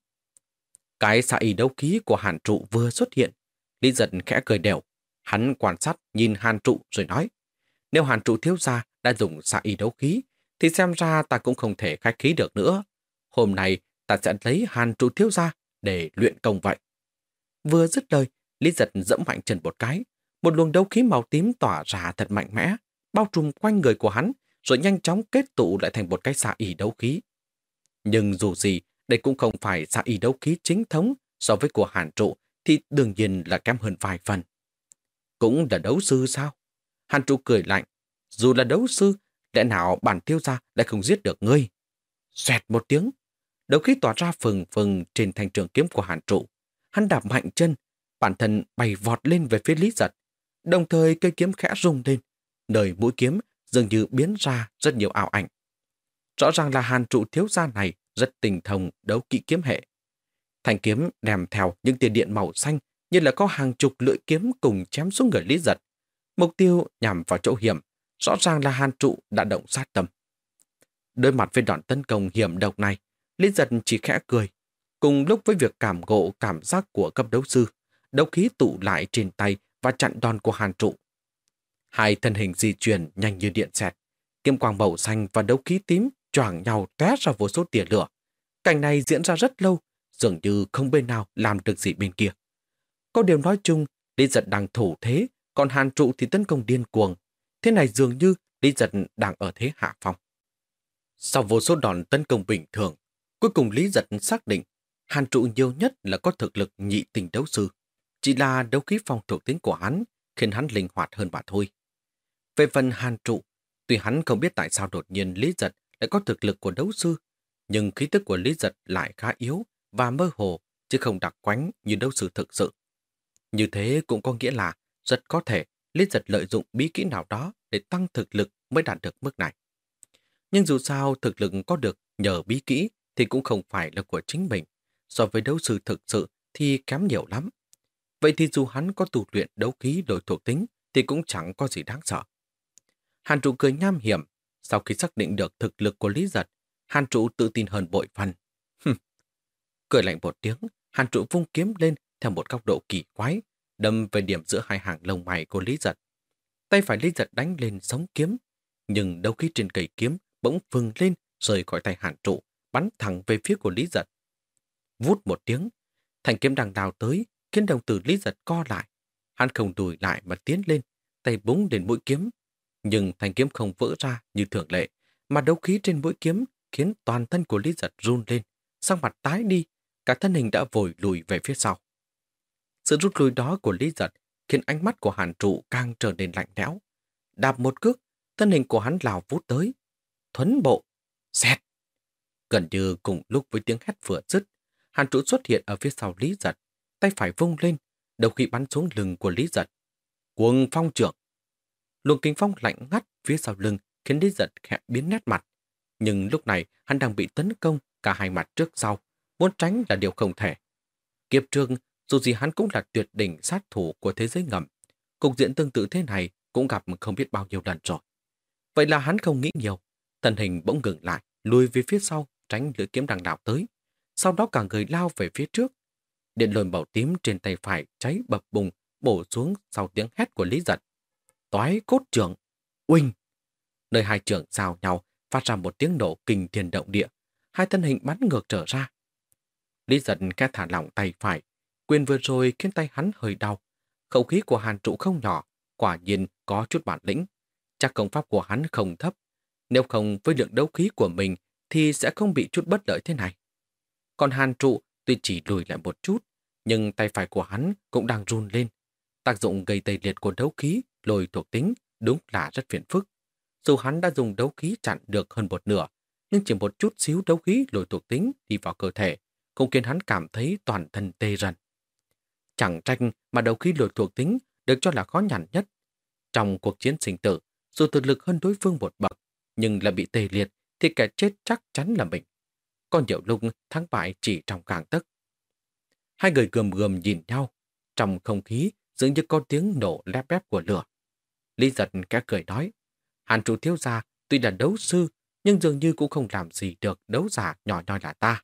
Cái xạ y đấu khí của hàn trụ vừa xuất hiện, Lý giật khẽ cười đều. Hắn quan sát nhìn hàn trụ rồi nói, nếu hàn trụ thiếu gia đã dùng xạ y đấu khí, thì xem ra ta cũng không thể khách khí được nữa. Hôm nay ta sẽ lấy hàn trụ thiếu gia để luyện công vậy. Vừa dứt lời, Lý giật dẫm mạnh chân một cái. Một luồng đấu khí màu tím tỏa ra thật mạnh mẽ, bao trùm quanh người của hắn, rồi nhanh chóng kết tụ lại thành một cái xạ y đấu khí. Nhưng dù gì, đây cũng không phải xạ y đấu khí chính thống so với của hàn trụ, thì đương nhiên là kém hơn vài phần. Cũng là đấu sư sao? Hàn trụ cười lạnh. Dù là đấu sư, lẽ nào bản tiêu gia lại không giết được ngươi? Xoẹt một tiếng, đấu khí tỏa ra phừng phừng trên thanh trường kiếm của hàn trụ. Hắn đạp mạnh chân, bản thân bay vọt lên về phía Lý Giật. Đồng thời cây kiếm khẽ rung lên, nơi mũi kiếm dường như biến ra rất nhiều ảo ảnh. Rõ ràng là hàn trụ thiếu gia này rất tình thông đấu kỹ kiếm hệ. Thanh kiếm đem theo những tiền điện màu xanh như là có hàng chục lưỡi kiếm cùng chém xuống người Lý Giật. Mục tiêu nhằm vào chỗ hiểm, rõ ràng là hàn trụ đã động sát tâm. Đối mặt với đòn tấn công hiểm độc này, Lý Giật chỉ khẽ cười. Cùng lúc với việc cảm ngộ cảm giác của cấp đấu sư, đấu khí tụ lại trên tay và chặn đòn của hàn trụ. Hai thân hình di chuyển nhanh như điện xẹt. Kiếm quang màu xanh và đấu khí tím choảng nhau té ra vô số tia lửa. Cảnh này diễn ra rất lâu, dường như không bên nào làm được gì bên kia. Có điều nói chung, Lý Giật đang thủ thế, còn Hàn Trụ thì tấn công điên cuồng. Thế này dường như Lý Giật đang ở thế hạ phong. Sau vô số đòn tấn công bình thường, cuối cùng Lý Giật xác định Hàn Trụ nhiều nhất là có thực lực nhị tình đấu sư. Chỉ là đấu khí phong thuộc tính của hắn khiến hắn linh hoạt hơn mà thôi. Về phần Hàn Trụ, tuy hắn không biết tại sao đột nhiên Lý Giật lại có thực lực của đấu sư, nhưng khí tức của Lý Giật lại khá yếu và mơ hồ, chứ không đặc quánh như đấu sư thực sự. Như thế cũng có nghĩa là rất có thể Lý Giật lợi dụng bí kỹ nào đó để tăng thực lực mới đạt được mức này. Nhưng dù sao thực lực có được nhờ bí kỹ thì cũng không phải là của chính mình. So với đấu sư thực sự thì kém nhiều lắm. Vậy thì dù hắn có tu luyện đấu khí đổi thuộc tính thì cũng chẳng có gì đáng sợ. Hàn trụ cười nham hiểm. Sau khi xác định được thực lực của Lý Giật, Hàn trụ tự tin hơn bội phần. cười lạnh một tiếng, Hàn trụ vung kiếm lên theo một góc độ kỳ quái, đâm về điểm giữa hai hàng lông mày của Lý Giật. Tay phải Lý Giật đánh lên sóng kiếm, nhưng đấu khí trên cây kiếm bỗng phừng lên rời khỏi tay Hàn trụ, bắn thẳng về phía của Lý Giật. Vút một tiếng, thành kiếm đang đào tới, khiến đồng tử Lý Giật co lại. Hắn không đùi lại mà tiến lên, tay búng đến mũi kiếm. Nhưng thanh kiếm không vỡ ra như thường lệ, mà đấu khí trên mũi kiếm khiến toàn thân của Lý Giật run lên, sang mặt tái đi, cả thân hình đã vội lùi về phía sau. Sự rút lui đó của Lý Giật khiến ánh mắt của Hàn Trụ càng trở nên lạnh lẽo. Đạp một cước, thân hình của hắn lào vút tới. Thuấn bộ, xẹt. Gần như cùng lúc với tiếng hét vừa dứt, Hàn Trụ xuất hiện ở phía sau Lý Giật, tay phải vung lên, đầu khi bắn xuống lưng của Lý Giật. Cuồng phong trưởng. Luồng kính phong lạnh ngắt phía sau lưng khiến Lý Giật khẽ biến nét mặt. Nhưng lúc này hắn đang bị tấn công cả hai mặt trước sau, muốn tránh là điều không thể. Kiếp trương, dù gì hắn cũng là tuyệt đỉnh sát thủ của thế giới ngầm. Cục diện tương tự thế này cũng gặp không biết bao nhiêu lần rồi. Vậy là hắn không nghĩ nhiều. Thần hình bỗng ngừng lại, lùi về phía sau, tránh lưỡi kiếm đằng đạo tới. Sau đó cả người lao về phía trước. Điện lồn màu tím trên tay phải cháy bập bùng, bổ xuống sau tiếng hét của Lý Giật. Toái cốt trưởng, uinh! Nơi hai trưởng xào nhau, phát ra một tiếng nổ kinh thiên động địa. Hai thân hình bắn ngược trở ra. Lý Giật khẽ thả lỏng tay phải. Quyền vừa rồi khiến tay hắn hơi đau. Khẩu khí của hàn trụ không nhỏ, quả nhiên có chút bản lĩnh. Chắc công pháp của hắn không thấp. Nếu không với lượng đấu khí của mình thì sẽ không bị chút bất lợi thế này. Còn hàn trụ tuy chỉ lùi lại một chút, nhưng tay phải của hắn cũng đang run lên. Tác dụng gây tê liệt của đấu khí, lồi thuộc tính đúng là rất phiền phức. Dù hắn đã dùng đấu khí chặn được hơn một nửa, nhưng chỉ một chút xíu đấu khí lồi thuộc tính đi vào cơ thể cũng khiến hắn cảm thấy toàn thân tê rần. Chẳng tranh mà đấu khí lồi thuộc tính được cho là khó nhằn nhất. Trong cuộc chiến sinh tử, dù thực lực hơn đối phương một bậc, nhưng là bị tê liệt thì kẻ chết chắc chắn là mình có nhiều lúc thắng bại chỉ trong càng tức. Hai người gườm gườm nhìn nhau, trong không khí dường như có tiếng nổ lép bép của lửa. Lý giật kẽ cười nói, Hàn chủ thiếu gia tuy là đấu sư, nhưng dường như cũng không làm gì được đấu giả nhỏ nhoi là ta.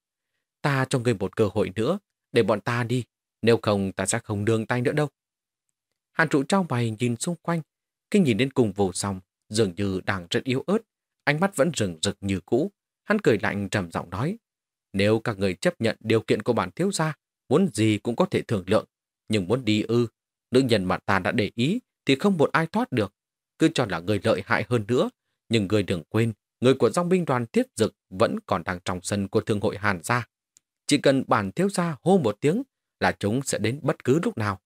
Ta cho ngươi một cơ hội nữa, để bọn ta đi, nếu không ta sẽ không đường tay nữa đâu. Hàn trụ trao mày nhìn xung quanh, khi nhìn đến cùng vô song, dường như đang rất yếu ớt, ánh mắt vẫn rừng rực như cũ. Hắn cười lạnh trầm giọng nói, nếu các người chấp nhận điều kiện của bản thiếu gia, muốn gì cũng có thể thương lượng, nhưng muốn đi ư, nữ nhân mà ta đã để ý thì không một ai thoát được. Cứ cho là người lợi hại hơn nữa, nhưng người đừng quên, người của dòng binh đoàn thiết dực vẫn còn đang trong sân của thương hội Hàn gia. Chỉ cần bản thiếu gia hô một tiếng là chúng sẽ đến bất cứ lúc nào.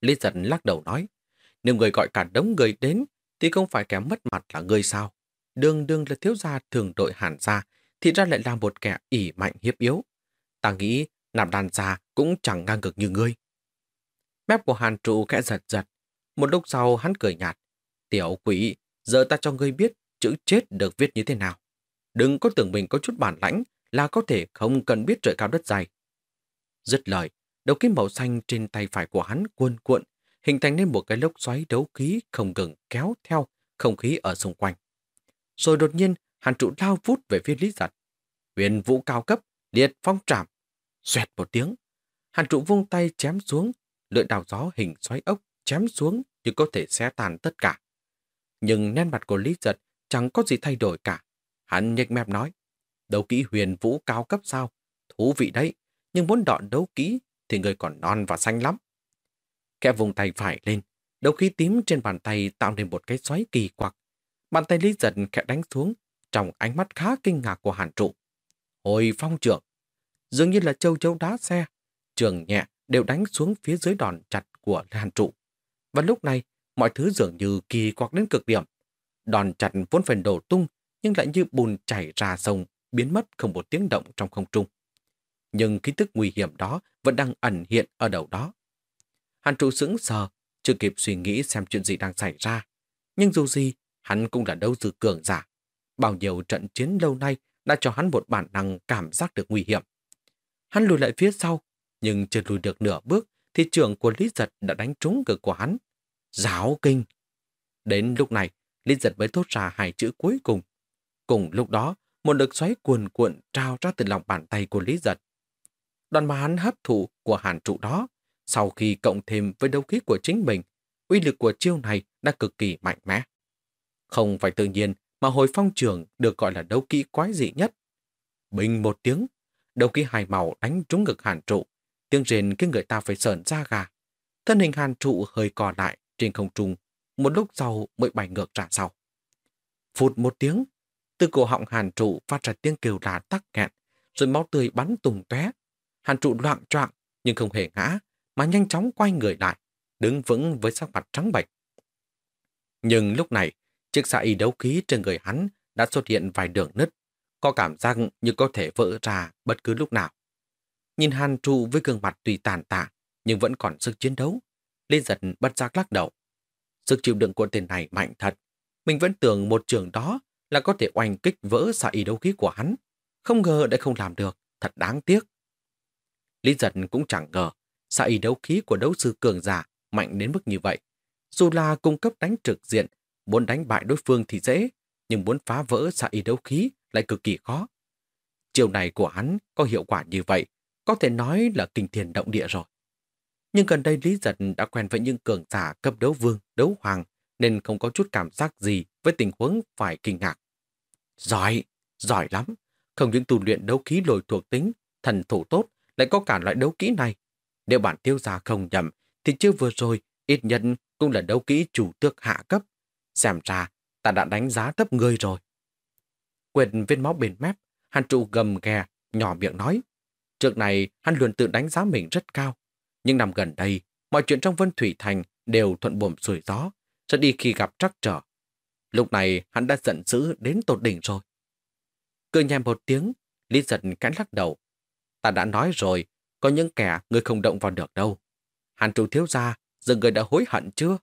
Lý giật lắc đầu nói, nếu người gọi cả đống người đến thì không phải kẻ mất mặt là người sao. Đường đường là thiếu gia thường đội hàn gia thì ra lại là một kẻ ỉ mạnh hiếp yếu. Ta nghĩ nằm đàn già cũng chẳng ngang ngược như ngươi. Mép của hàn trụ kẽ giật giật. Một lúc sau hắn cười nhạt. Tiểu quỷ, giờ ta cho ngươi biết chữ chết được viết như thế nào. Đừng có tưởng mình có chút bản lãnh là có thể không cần biết trời cao đất dày. Dứt lời, đầu kim màu xanh trên tay phải của hắn cuộn cuộn, hình thành nên một cái lốc xoáy đấu khí không ngừng kéo theo không khí ở xung quanh. Rồi đột nhiên, hàn trụ lao vút về phía Lý Giật. Huyền vũ cao cấp, liệt phong trạm, Xoẹt một tiếng, hàn trụ vung tay chém xuống, lưỡi đào gió hình xoáy ốc chém xuống như có thể xé tàn tất cả. Nhưng nét mặt của Lý Giật chẳng có gì thay đổi cả. Hắn nhếch mép nói, đấu kỹ huyền vũ cao cấp sao? Thú vị đấy, nhưng muốn đọn đấu kỹ thì người còn non và xanh lắm. Kẻ vùng tay phải lên, đấu khí tím trên bàn tay tạo nên một cái xoáy kỳ quặc. Bàn tay Lý Giật khẽ đánh xuống, trong ánh mắt khá kinh ngạc của hàn trụ. Hồi phong trưởng, dường như là châu châu đá xe, trường nhẹ đều đánh xuống phía dưới đòn chặt của hàn trụ. Và lúc này, mọi thứ dường như kỳ quặc đến cực điểm. Đòn chặt vốn phải đổ tung, nhưng lại như bùn chảy ra sông, biến mất không một tiếng động trong không trung. Nhưng khí tức nguy hiểm đó vẫn đang ẩn hiện ở đầu đó. Hàn trụ sững sờ, chưa kịp suy nghĩ xem chuyện gì đang xảy ra. Nhưng dù gì, hắn cũng là đấu sư cường giả. Bao nhiêu trận chiến lâu nay đã cho hắn một bản năng cảm giác được nguy hiểm. Hắn lùi lại phía sau, nhưng chưa lùi được nửa bước thì trưởng của Lý Giật đã đánh trúng ngực của hắn. Giáo kinh! Đến lúc này, Lý Giật mới thốt ra hai chữ cuối cùng. Cùng lúc đó, một lực xoáy cuồn cuộn trao ra từ lòng bàn tay của Lý Giật. Đoàn mà hắn hấp thụ của hàn trụ đó, sau khi cộng thêm với đấu khí của chính mình, uy lực của chiêu này đã cực kỳ mạnh mẽ. Không phải tự nhiên mà hồi phong trường được gọi là đấu kỹ quái dị nhất. Bình một tiếng, đấu kỹ hài màu đánh trúng ngực hàn trụ, tiếng rền khiến người ta phải sờn da gà. Thân hình hàn trụ hơi cò lại trên không trung, một lúc sau mới bay ngược ra sau. Phụt một tiếng, từ cổ họng hàn trụ phát ra tiếng kêu là tắc nghẹn, rồi máu tươi bắn tung tóe. Hàn trụ loạn trọng nhưng không hề ngã, mà nhanh chóng quay người lại, đứng vững với sắc mặt trắng bệch. Nhưng lúc này, chiếc xạ y đấu khí trên người hắn đã xuất hiện vài đường nứt, có cảm giác như có thể vỡ ra bất cứ lúc nào. Nhìn Hàn trụ với gương mặt tùy tàn tạ, nhưng vẫn còn sức chiến đấu, Lý giật bất giác lắc đầu. Sức chịu đựng của tên này mạnh thật. Mình vẫn tưởng một trường đó là có thể oanh kích vỡ xạ y đấu khí của hắn. Không ngờ đã không làm được, thật đáng tiếc. Lý giật cũng chẳng ngờ xạ y đấu khí của đấu sư cường giả mạnh đến mức như vậy. Dù là cung cấp đánh trực diện, muốn đánh bại đối phương thì dễ, nhưng muốn phá vỡ xạ y đấu khí lại cực kỳ khó. Chiều này của hắn có hiệu quả như vậy, có thể nói là kinh thiền động địa rồi. Nhưng gần đây Lý Giật đã quen với những cường giả cấp đấu vương, đấu hoàng, nên không có chút cảm giác gì với tình huống phải kinh ngạc. Giỏi, giỏi lắm. Không những tu luyện đấu khí lồi thuộc tính, thần thủ tốt, lại có cả loại đấu kỹ này. Nếu bản tiêu gia không nhầm, thì chưa vừa rồi, ít nhất cũng là đấu kỹ chủ tước hạ cấp. Xem ra, ta đã đánh giá thấp ngươi rồi. Quyền viên máu bên mép, hàn trụ gầm ghè, nhỏ miệng nói. Trước này, hắn luôn tự đánh giá mình rất cao. Nhưng năm gần đây, mọi chuyện trong Vân Thủy Thành đều thuận buồm xuôi gió, sẽ đi khi gặp trắc trở. Lúc này, hắn đã giận dữ đến tột đỉnh rồi. Cười nhẹ một tiếng, Lý giật cãi lắc đầu. Ta đã nói rồi, có những kẻ người không động vào được đâu. Hàn trụ thiếu gia, giờ người đã hối hận chưa?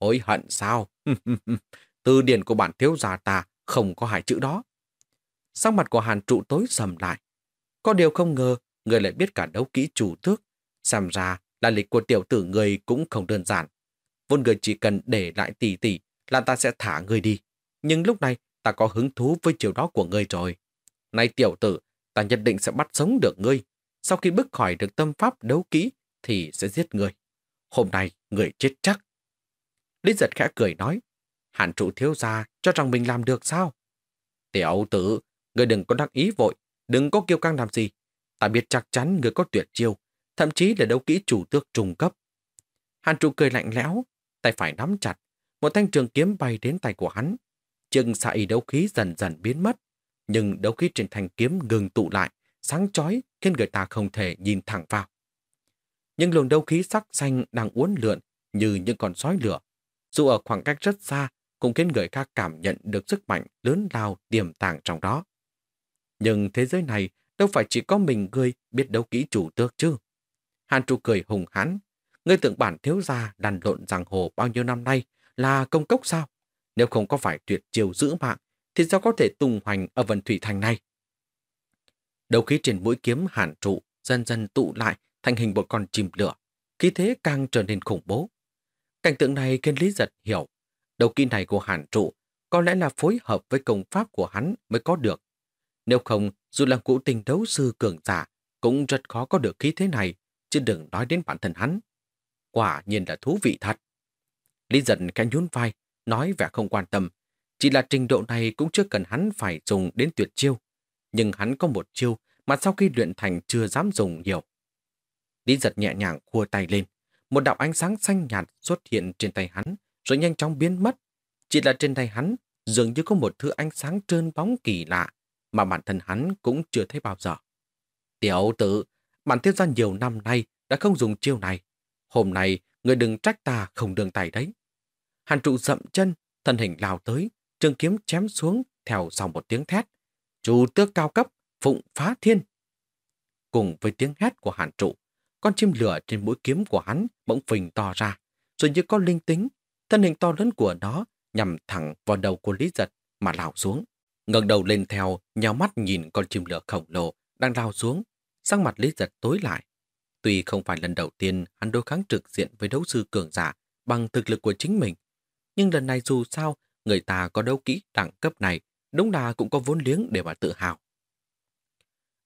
Hối hận sao? Từ điển của bản thiếu gia ta không có hai chữ đó. Sắc mặt của hàn trụ tối sầm lại. Có điều không ngờ, người lại biết cả đấu kỹ chủ tước. Xem ra là lịch của tiểu tử người cũng không đơn giản. Vốn người chỉ cần để lại tỷ tỷ là ta sẽ thả người đi. Nhưng lúc này ta có hứng thú với chiều đó của ngươi rồi. Này tiểu tử, ta nhất định sẽ bắt sống được ngươi. Sau khi bước khỏi được tâm pháp đấu kỹ thì sẽ giết ngươi. Hôm nay người chết chắc. Lý giật khẽ cười nói, hạn trụ thiếu gia cho rằng mình làm được sao? Tiểu tử, người đừng có đắc ý vội, đừng có kiêu căng làm gì. Ta biết chắc chắn người có tuyệt chiêu, thậm chí là đấu kỹ chủ tước trùng cấp. Hàn trụ cười lạnh lẽo, tay phải nắm chặt, một thanh trường kiếm bay đến tay của hắn. Chừng xạ đấu khí dần dần biến mất, nhưng đấu khí trên thanh kiếm ngừng tụ lại, sáng chói khiến người ta không thể nhìn thẳng vào. Nhưng luồng đấu khí sắc xanh đang uốn lượn như những con sói lửa. Dù ở khoảng cách rất xa, cũng khiến người khác cảm nhận được sức mạnh lớn lao tiềm tàng trong đó. Nhưng thế giới này đâu phải chỉ có mình ngươi biết đấu kỹ chủ tước chứ. Hàn trụ cười hùng hãn. Ngươi tưởng bản thiếu gia đàn lộn giang hồ bao nhiêu năm nay là công cốc sao? Nếu không có phải tuyệt chiều giữ mạng, thì sao có thể tung hoành ở vần thủy thành này? Đầu khí trên mũi kiếm hàn trụ dần dần tụ lại thành hình một con chim lửa, khí thế càng trở nên khủng bố. Cảnh tượng này khiến Lý Giật hiểu, đầu kỹ này của hàn trụ có lẽ là phối hợp với công pháp của hắn mới có được. Nếu không, dù là cụ tình đấu sư cường giả, cũng rất khó có được khí thế này, chứ đừng nói đến bản thân hắn. Quả nhiên là thú vị thật. Lý giật khẽ nhún vai, nói vẻ không quan tâm. Chỉ là trình độ này cũng chưa cần hắn phải dùng đến tuyệt chiêu. Nhưng hắn có một chiêu mà sau khi luyện thành chưa dám dùng nhiều. Lý giật nhẹ nhàng khua tay lên. Một đạo ánh sáng xanh nhạt xuất hiện trên tay hắn, rồi nhanh chóng biến mất. Chỉ là trên tay hắn dường như có một thứ ánh sáng trơn bóng kỳ lạ mà bản thân hắn cũng chưa thấy bao giờ. Tiểu tử, bản tiêu gia nhiều năm nay đã không dùng chiêu này. Hôm nay, người đừng trách ta không đường tay đấy. Hàn trụ dậm chân, thân hình lao tới, trường kiếm chém xuống theo sau một tiếng thét. Chủ tước cao cấp, phụng phá thiên. Cùng với tiếng hét của hàn trụ, con chim lửa trên mũi kiếm của hắn bỗng phình to ra, rồi như có linh tính, thân hình to lớn của nó nhằm thẳng vào đầu của Lý Giật mà lao xuống. ngẩng đầu lên theo, nhào mắt nhìn con chim lửa khổng lồ đang lao xuống, sang mặt Lý Giật tối lại. Tuy không phải lần đầu tiên hắn đối kháng trực diện với đấu sư cường giả bằng thực lực của chính mình, nhưng lần này dù sao, người ta có đấu kỹ đẳng cấp này, đúng là cũng có vốn liếng để mà tự hào.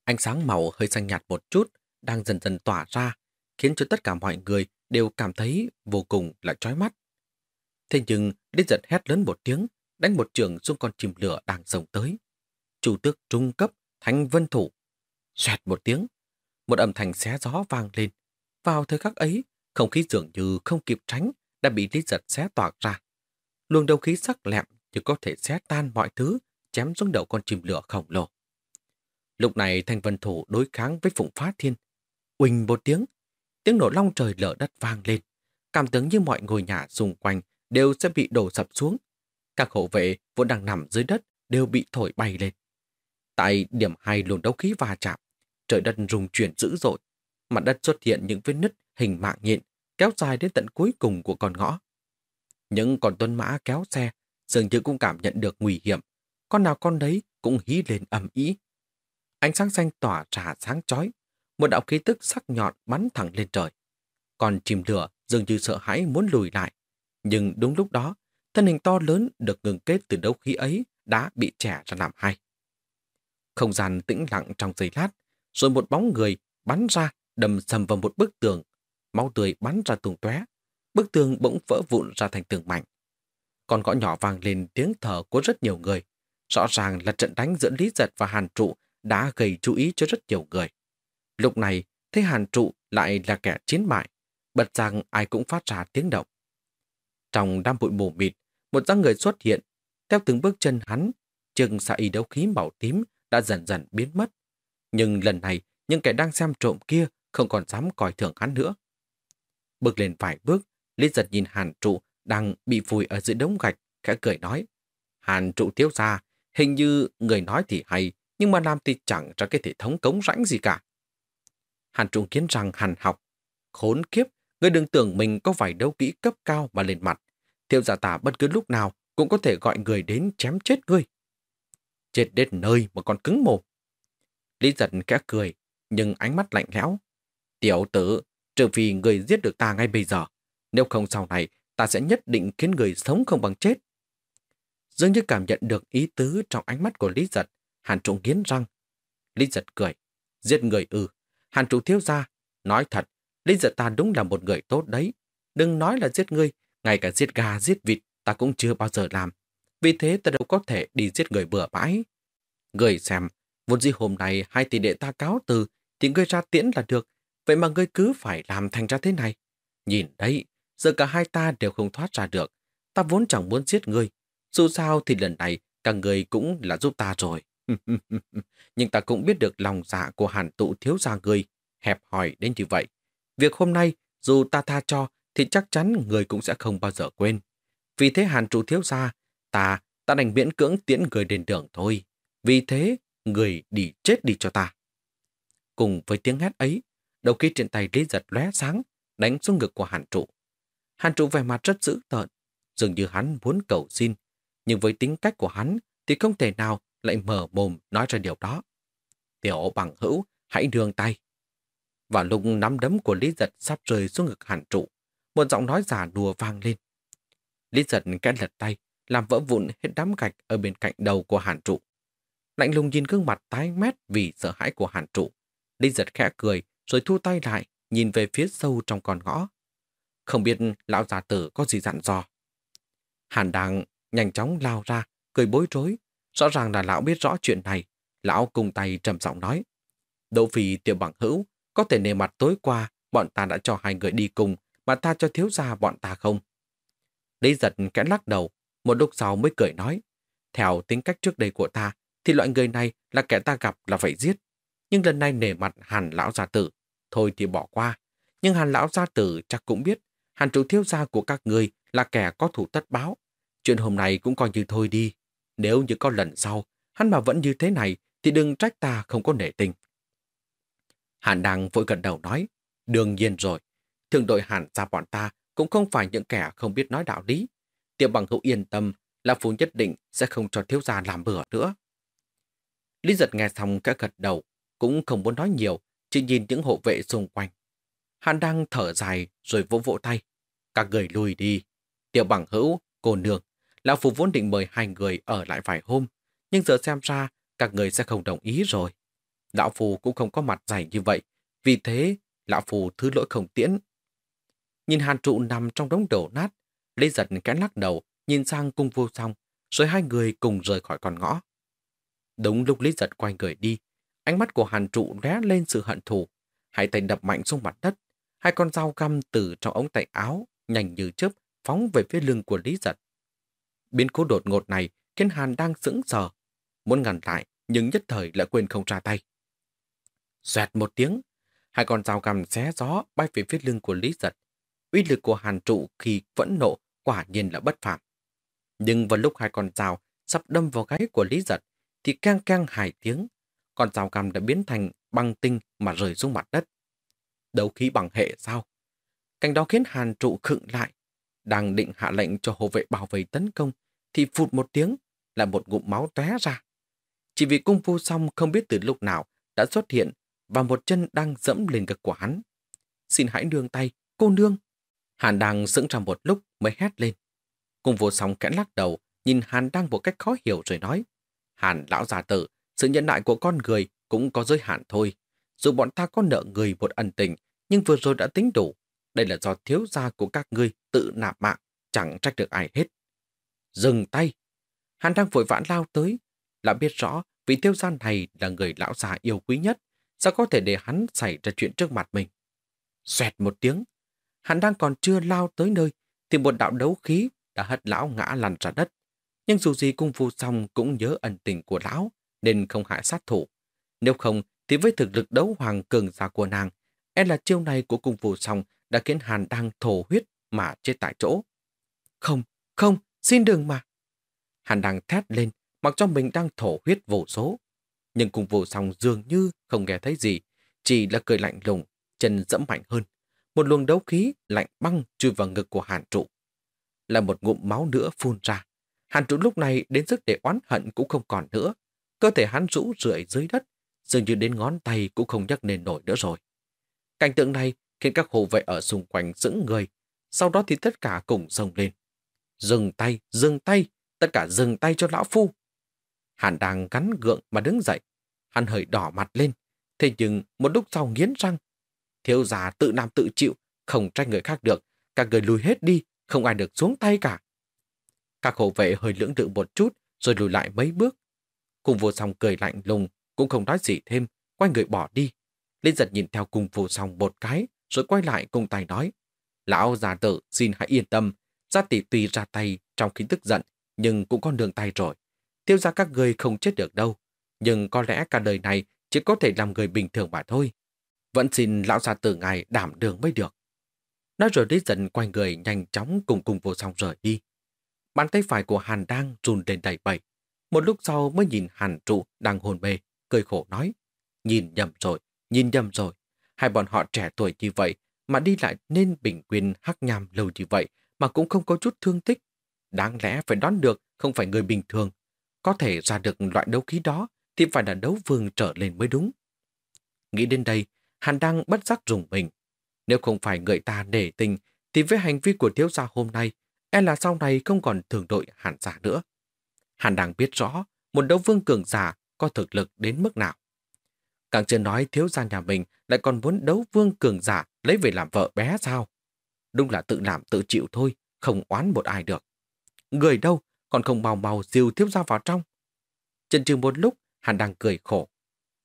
Ánh sáng màu hơi xanh nhạt một chút, đang dần dần tỏa ra, khiến cho tất cả mọi người đều cảm thấy vô cùng là chói mắt. Thế nhưng, Lý giật hét lớn một tiếng, đánh một trường xuống con chim lửa đang rồng tới. Chủ tước trung cấp, thanh vân thủ. Xoẹt một tiếng, một âm thanh xé gió vang lên. Vào thời khắc ấy, không khí dường như không kịp tránh đã bị Lý giật xé toạc ra. Luồng đầu khí sắc lẹm như có thể xé tan mọi thứ, chém xuống đầu con chim lửa khổng lồ. Lúc này Thanh Vân Thủ đối kháng với Phụng Phá Thiên. Quỳnh một tiếng, tiếng nổ long trời lở đất vang lên. Cảm tưởng như mọi ngôi nhà xung quanh đều sẽ bị đổ sập xuống. Các hộ vệ vốn đang nằm dưới đất đều bị thổi bay lên. Tại điểm hai luồng đấu khí va chạm, trời đất rung chuyển dữ dội. Mặt đất xuất hiện những vết nứt hình mạng nhện kéo dài đến tận cuối cùng của con ngõ. Những con tuấn mã kéo xe dường như cũng cảm nhận được nguy hiểm. Con nào con đấy cũng hí lên ầm ý. Ánh sáng xanh tỏa ra sáng chói. Một đạo khí tức sắc nhọn bắn thẳng lên trời. Còn chìm lửa dường như sợ hãi muốn lùi lại. Nhưng đúng lúc đó, thân hình to lớn được ngừng kết từ đấu khí ấy đã bị trẻ ra làm hai. Không gian tĩnh lặng trong giây lát, rồi một bóng người bắn ra đầm sầm vào một bức tường. Máu tươi bắn ra tung tóe, bức tường bỗng vỡ vụn ra thành tường mạnh. Còn gõ nhỏ vang lên tiếng thở của rất nhiều người. Rõ ràng là trận đánh giữa Lý Giật và Hàn Trụ đã gây chú ý cho rất nhiều người. Lúc này, thấy Hàn Trụ lại là kẻ chiến bại, bật rằng ai cũng phát ra tiếng động. Trong đám bụi mù mịt, một dáng người xuất hiện. Theo từng bước chân hắn, chừng xạ y đấu khí màu tím đã dần dần biến mất. Nhưng lần này, những kẻ đang xem trộm kia không còn dám coi thường hắn nữa. Bước lên vài bước, Lý giật nhìn Hàn Trụ đang bị vùi ở giữa đống gạch, khẽ cười nói. Hàn Trụ thiếu ra, hình như người nói thì hay, nhưng mà làm thì chẳng ra cái thể thống cống rãnh gì cả. Hàn Trung kiến rằng Hàn học. Khốn kiếp, người đừng tưởng mình có vài đấu kỹ cấp cao mà lên mặt, Thiệu giả tả bất cứ lúc nào cũng có thể gọi người đến chém chết ngươi. Chết đến nơi mà còn cứng mồm. Lý giật khẽ cười, nhưng ánh mắt lạnh lẽo. Tiểu tử, trừ vì người giết được ta ngay bây giờ. Nếu không sau này, ta sẽ nhất định khiến người sống không bằng chết. Dường như cảm nhận được ý tứ trong ánh mắt của Lý giật, Hàn Trung nghiến răng. Lý giật cười. Giết người ư. Hàn chủ thiếu ra. Nói thật, Lý giật ta đúng là một người tốt đấy. Đừng nói là giết ngươi, ngay cả giết gà, giết vịt ta cũng chưa bao giờ làm. Vì thế ta đâu có thể đi giết người bừa bãi. Người xem, vốn dĩ hôm nay hai tỷ đệ ta cáo từ thì ngươi ra tiễn là được. Vậy mà ngươi cứ phải làm thành ra thế này. Nhìn đấy, giờ cả hai ta đều không thoát ra được. Ta vốn chẳng muốn giết ngươi. Dù sao thì lần này cả người cũng là giúp ta rồi. Nhưng ta cũng biết được lòng dạ của hàn tụ thiếu gia người, hẹp hòi đến như vậy. Việc hôm nay, dù ta tha cho, thì chắc chắn người cũng sẽ không bao giờ quên. Vì thế hàn trụ thiếu gia, ta, ta đành miễn cưỡng tiễn người đến đường thôi. Vì thế, người đi chết đi cho ta. Cùng với tiếng hét ấy, đầu kia trên tay Lý giật lóe sáng, đánh xuống ngực của hàn trụ. Hàn trụ vẻ mặt rất dữ tợn, dường như hắn muốn cầu xin, nhưng với tính cách của hắn thì không thể nào lại mở mồm nói ra điều đó. Tiểu bằng hữu, hãy đường tay. Và lúc nắm đấm của Lý Giật sắp rơi xuống ngực hàn trụ, một giọng nói giả đùa vang lên. Lý Giật kẽ lật tay, làm vỡ vụn hết đám gạch ở bên cạnh đầu của hàn trụ. Lạnh lùng nhìn gương mặt tái mét vì sợ hãi của hàn trụ. Lý Giật khẽ cười, rồi thu tay lại, nhìn về phía sâu trong con ngõ. Không biết lão già tử có gì dặn dò. Hàn đang nhanh chóng lao ra, cười bối rối. Rõ ràng là lão biết rõ chuyện này. Lão cùng tay trầm giọng nói. Đỗ Phi tiểu bằng hữu, có thể nề mặt tối qua, bọn ta đã cho hai người đi cùng, mà ta cho thiếu gia bọn ta không? Lý giật kẽ lắc đầu, một lúc sau mới cười nói. Theo tính cách trước đây của ta, thì loại người này là kẻ ta gặp là phải giết. Nhưng lần này nể mặt hàn lão gia tử, thôi thì bỏ qua. Nhưng hàn lão gia tử chắc cũng biết, hàn chủ thiếu gia của các người là kẻ có thủ tất báo. Chuyện hôm nay cũng coi như thôi đi. Nếu như có lần sau, hắn mà vẫn như thế này, thì đừng trách ta không có nể tình. Hàn Đăng vội gần đầu nói, đương nhiên rồi, thường đội Hàn ra bọn ta cũng không phải những kẻ không biết nói đạo lý. Tiểu bằng hữu yên tâm là phú nhất định sẽ không cho thiếu gia làm bừa nữa. Lý giật nghe xong cả gật đầu, cũng không muốn nói nhiều, chỉ nhìn những hộ vệ xung quanh. Hàn Đăng thở dài rồi vỗ vỗ tay. Các người lùi đi. Tiểu bằng hữu, cô nương, Lão Phù vốn định mời hai người ở lại vài hôm, nhưng giờ xem ra các người sẽ không đồng ý rồi. Lão Phù cũng không có mặt dày như vậy, vì thế Lão Phù thứ lỗi không tiễn. Nhìn hàn trụ nằm trong đống đổ nát, Lê giật kén lắc đầu, nhìn sang cung vô song, rồi hai người cùng rời khỏi con ngõ. Đúng lúc Lý giật quay người đi, ánh mắt của hàn trụ lóe lên sự hận thù, hai tay đập mạnh xuống mặt đất, hai con dao găm từ trong ống tay áo, nhanh như chớp phóng về phía lưng của Lý giật. Biến cố đột ngột này khiến Hàn đang sững sờ. Muốn ngăn lại, nhưng nhất thời lại quên không ra tay. Xoẹt một tiếng, hai con dao găm xé gió bay về phía lưng của Lý Giật. Uy lực của Hàn trụ khi vẫn nộ quả nhiên là bất phạm. Nhưng vào lúc hai con dao sắp đâm vào gáy của Lý Giật, thì keng keng hài tiếng, con dao găm đã biến thành băng tinh mà rơi xuống mặt đất. Đấu khí bằng hệ sao? Cảnh đó khiến Hàn trụ khựng lại, đang định hạ lệnh cho hộ vệ bảo vệ tấn công, thì phụt một tiếng, là một ngụm máu tóe ra. Chỉ vì cung phu xong không biết từ lúc nào đã xuất hiện và một chân đang dẫm lên ngực của hắn. Xin hãy nương tay, cô nương. Hàn đang sững ra một lúc mới hét lên. Cung phu song kẽn lắc đầu, nhìn Hàn đang một cách khó hiểu rồi nói. Hàn lão già tử, sự nhận lại của con người cũng có giới hạn thôi. Dù bọn ta có nợ người một ân tình, nhưng vừa rồi đã tính đủ. Đây là do thiếu gia của các ngươi tự nạp mạng, chẳng trách được ai hết. Dừng tay! Hắn đang vội vã lao tới, là biết rõ vị tiêu gia này là người lão già yêu quý nhất, sao có thể để hắn xảy ra chuyện trước mặt mình. Xoẹt một tiếng, hắn đang còn chưa lao tới nơi, thì một đạo đấu khí đã hất lão ngã lăn ra đất. Nhưng dù gì cung phu xong cũng nhớ ẩn tình của lão, nên không hại sát thủ. Nếu không, thì với thực lực đấu hoàng cường giả của nàng, e là chiêu này của cung phu xong đã khiến Hàn đang thổ huyết mà chết tại chỗ. Không, không, xin đừng mà. Hàn đang thét lên, mặc cho mình đang thổ huyết vô số. Nhưng cùng vô song dường như không nghe thấy gì, chỉ là cười lạnh lùng, chân dẫm mạnh hơn. Một luồng đấu khí lạnh băng chui vào ngực của Hàn trụ. là một ngụm máu nữa phun ra. Hàn trụ lúc này đến sức để oán hận cũng không còn nữa. Cơ thể hắn rũ rượi dưới đất, dường như đến ngón tay cũng không nhắc nên nổi nữa rồi. Cảnh tượng này khiến các hộ vệ ở xung quanh dững người, sau đó thì tất cả cùng xông lên. Dừng tay, dừng tay, tất cả dừng tay cho lão phu. Hàn đang gắn gượng mà đứng dậy. Hắn hơi đỏ mặt lên, thế nhưng một lúc sau nghiến răng. Thiếu già tự làm tự chịu, không trách người khác được, các người lùi hết đi, không ai được xuống tay cả. Các hộ vệ hơi lưỡng lự một chút, rồi lùi lại mấy bước. Cùng vô song cười lạnh lùng, cũng không nói gì thêm, quay người bỏ đi. Linh giật nhìn theo cùng vô song một cái, rồi quay lại cùng tay nói. Lão già tử xin hãy yên tâm, gia tỷ tùy ra tay trong khi tức giận, nhưng cũng có đường tay rồi. Tiêu ra các người không chết được đâu, nhưng có lẽ cả đời này chỉ có thể làm người bình thường mà thôi. Vẫn xin lão gia tử ngài đảm đường mới được. Nói rồi đi dần quay người nhanh chóng cùng cùng vô song rời đi. Bàn tay phải của Hàn đang run lên đầy bẩy. Một lúc sau mới nhìn Hàn trụ đang hồn mê, cười khổ nói. Nhìn nhầm rồi, nhìn nhầm rồi. Hai bọn họ trẻ tuổi như vậy mà đi lại nên bình quyền hắc nham lâu như vậy mà cũng không có chút thương tích. Đáng lẽ phải đoán được không phải người bình thường. Có thể ra được loại đấu khí đó thì phải là đấu vương trở lên mới đúng. Nghĩ đến đây, Hàn Đăng bất giác rùng mình. Nếu không phải người ta nể tình, thì với hành vi của thiếu gia hôm nay, e là sau này không còn thường đội Hàn giả nữa. Hàn Đăng biết rõ một đấu vương cường giả có thực lực đến mức nào. Càng chưa nói thiếu gia nhà mình lại còn muốn đấu vương cường giả lấy về làm vợ bé sao? Đúng là tự làm tự chịu thôi, không oán một ai được. Người đâu, còn không mau mau diều thiếu gia vào trong. Chần chừ một lúc, Hàn Đăng cười khổ.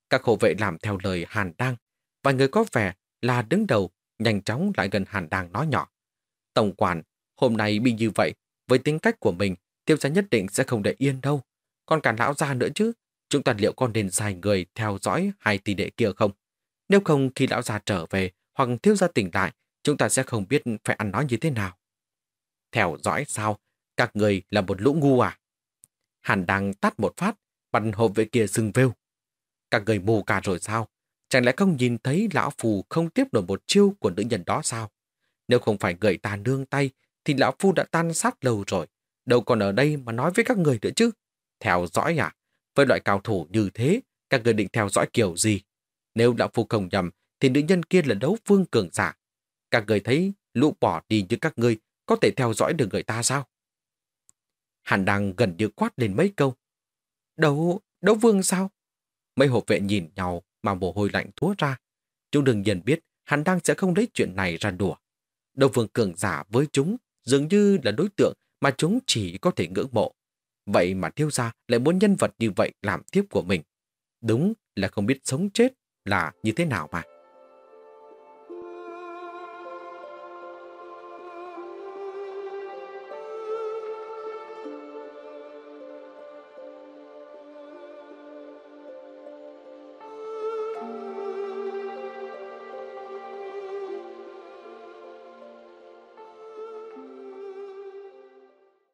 Các hộ vệ làm theo lời Hàn Đăng, vài người có vẻ là đứng đầu, nhanh chóng lại gần Hàn Đăng nói nhỏ. Tổng quản, hôm nay bị như vậy, với tính cách của mình, tiêu gia nhất định sẽ không để yên đâu. Còn cả lão gia nữa chứ, chúng ta liệu còn nên dài người theo dõi hai tỷ đệ kia không? Nếu không khi lão già trở về hoặc thiếu gia tỉnh lại, chúng ta sẽ không biết phải ăn nói như thế nào. Theo dõi sao? Các người là một lũ ngu à? Hàn đang tắt một phát, bắn hộp vệ kia sưng vêu. Các người mù cả rồi sao? Chẳng lẽ không nhìn thấy lão phù không tiếp nổi một chiêu của nữ nhân đó sao? Nếu không phải người ta nương tay, thì lão phu đã tan sát lâu rồi. Đâu còn ở đây mà nói với các người nữa chứ? Theo dõi à? Với loại cao thủ như thế, các người định theo dõi kiểu gì? Nếu lão phu không nhầm, thì nữ nhân kia là đấu vương cường giả. Các người thấy lũ bỏ đi như các ngươi có thể theo dõi được người ta sao? Hàn đang gần như quát lên mấy câu. Đấu, đấu vương sao? Mấy hộ vệ nhìn nhau mà mồ hôi lạnh thúa ra. Chúng đương nhiên biết Hàn đang sẽ không lấy chuyện này ra đùa. Đấu vương cường giả với chúng dường như là đối tượng mà chúng chỉ có thể ngưỡng mộ. Vậy mà thiếu gia lại muốn nhân vật như vậy làm tiếp của mình. Đúng là không biết sống chết là như thế nào mà.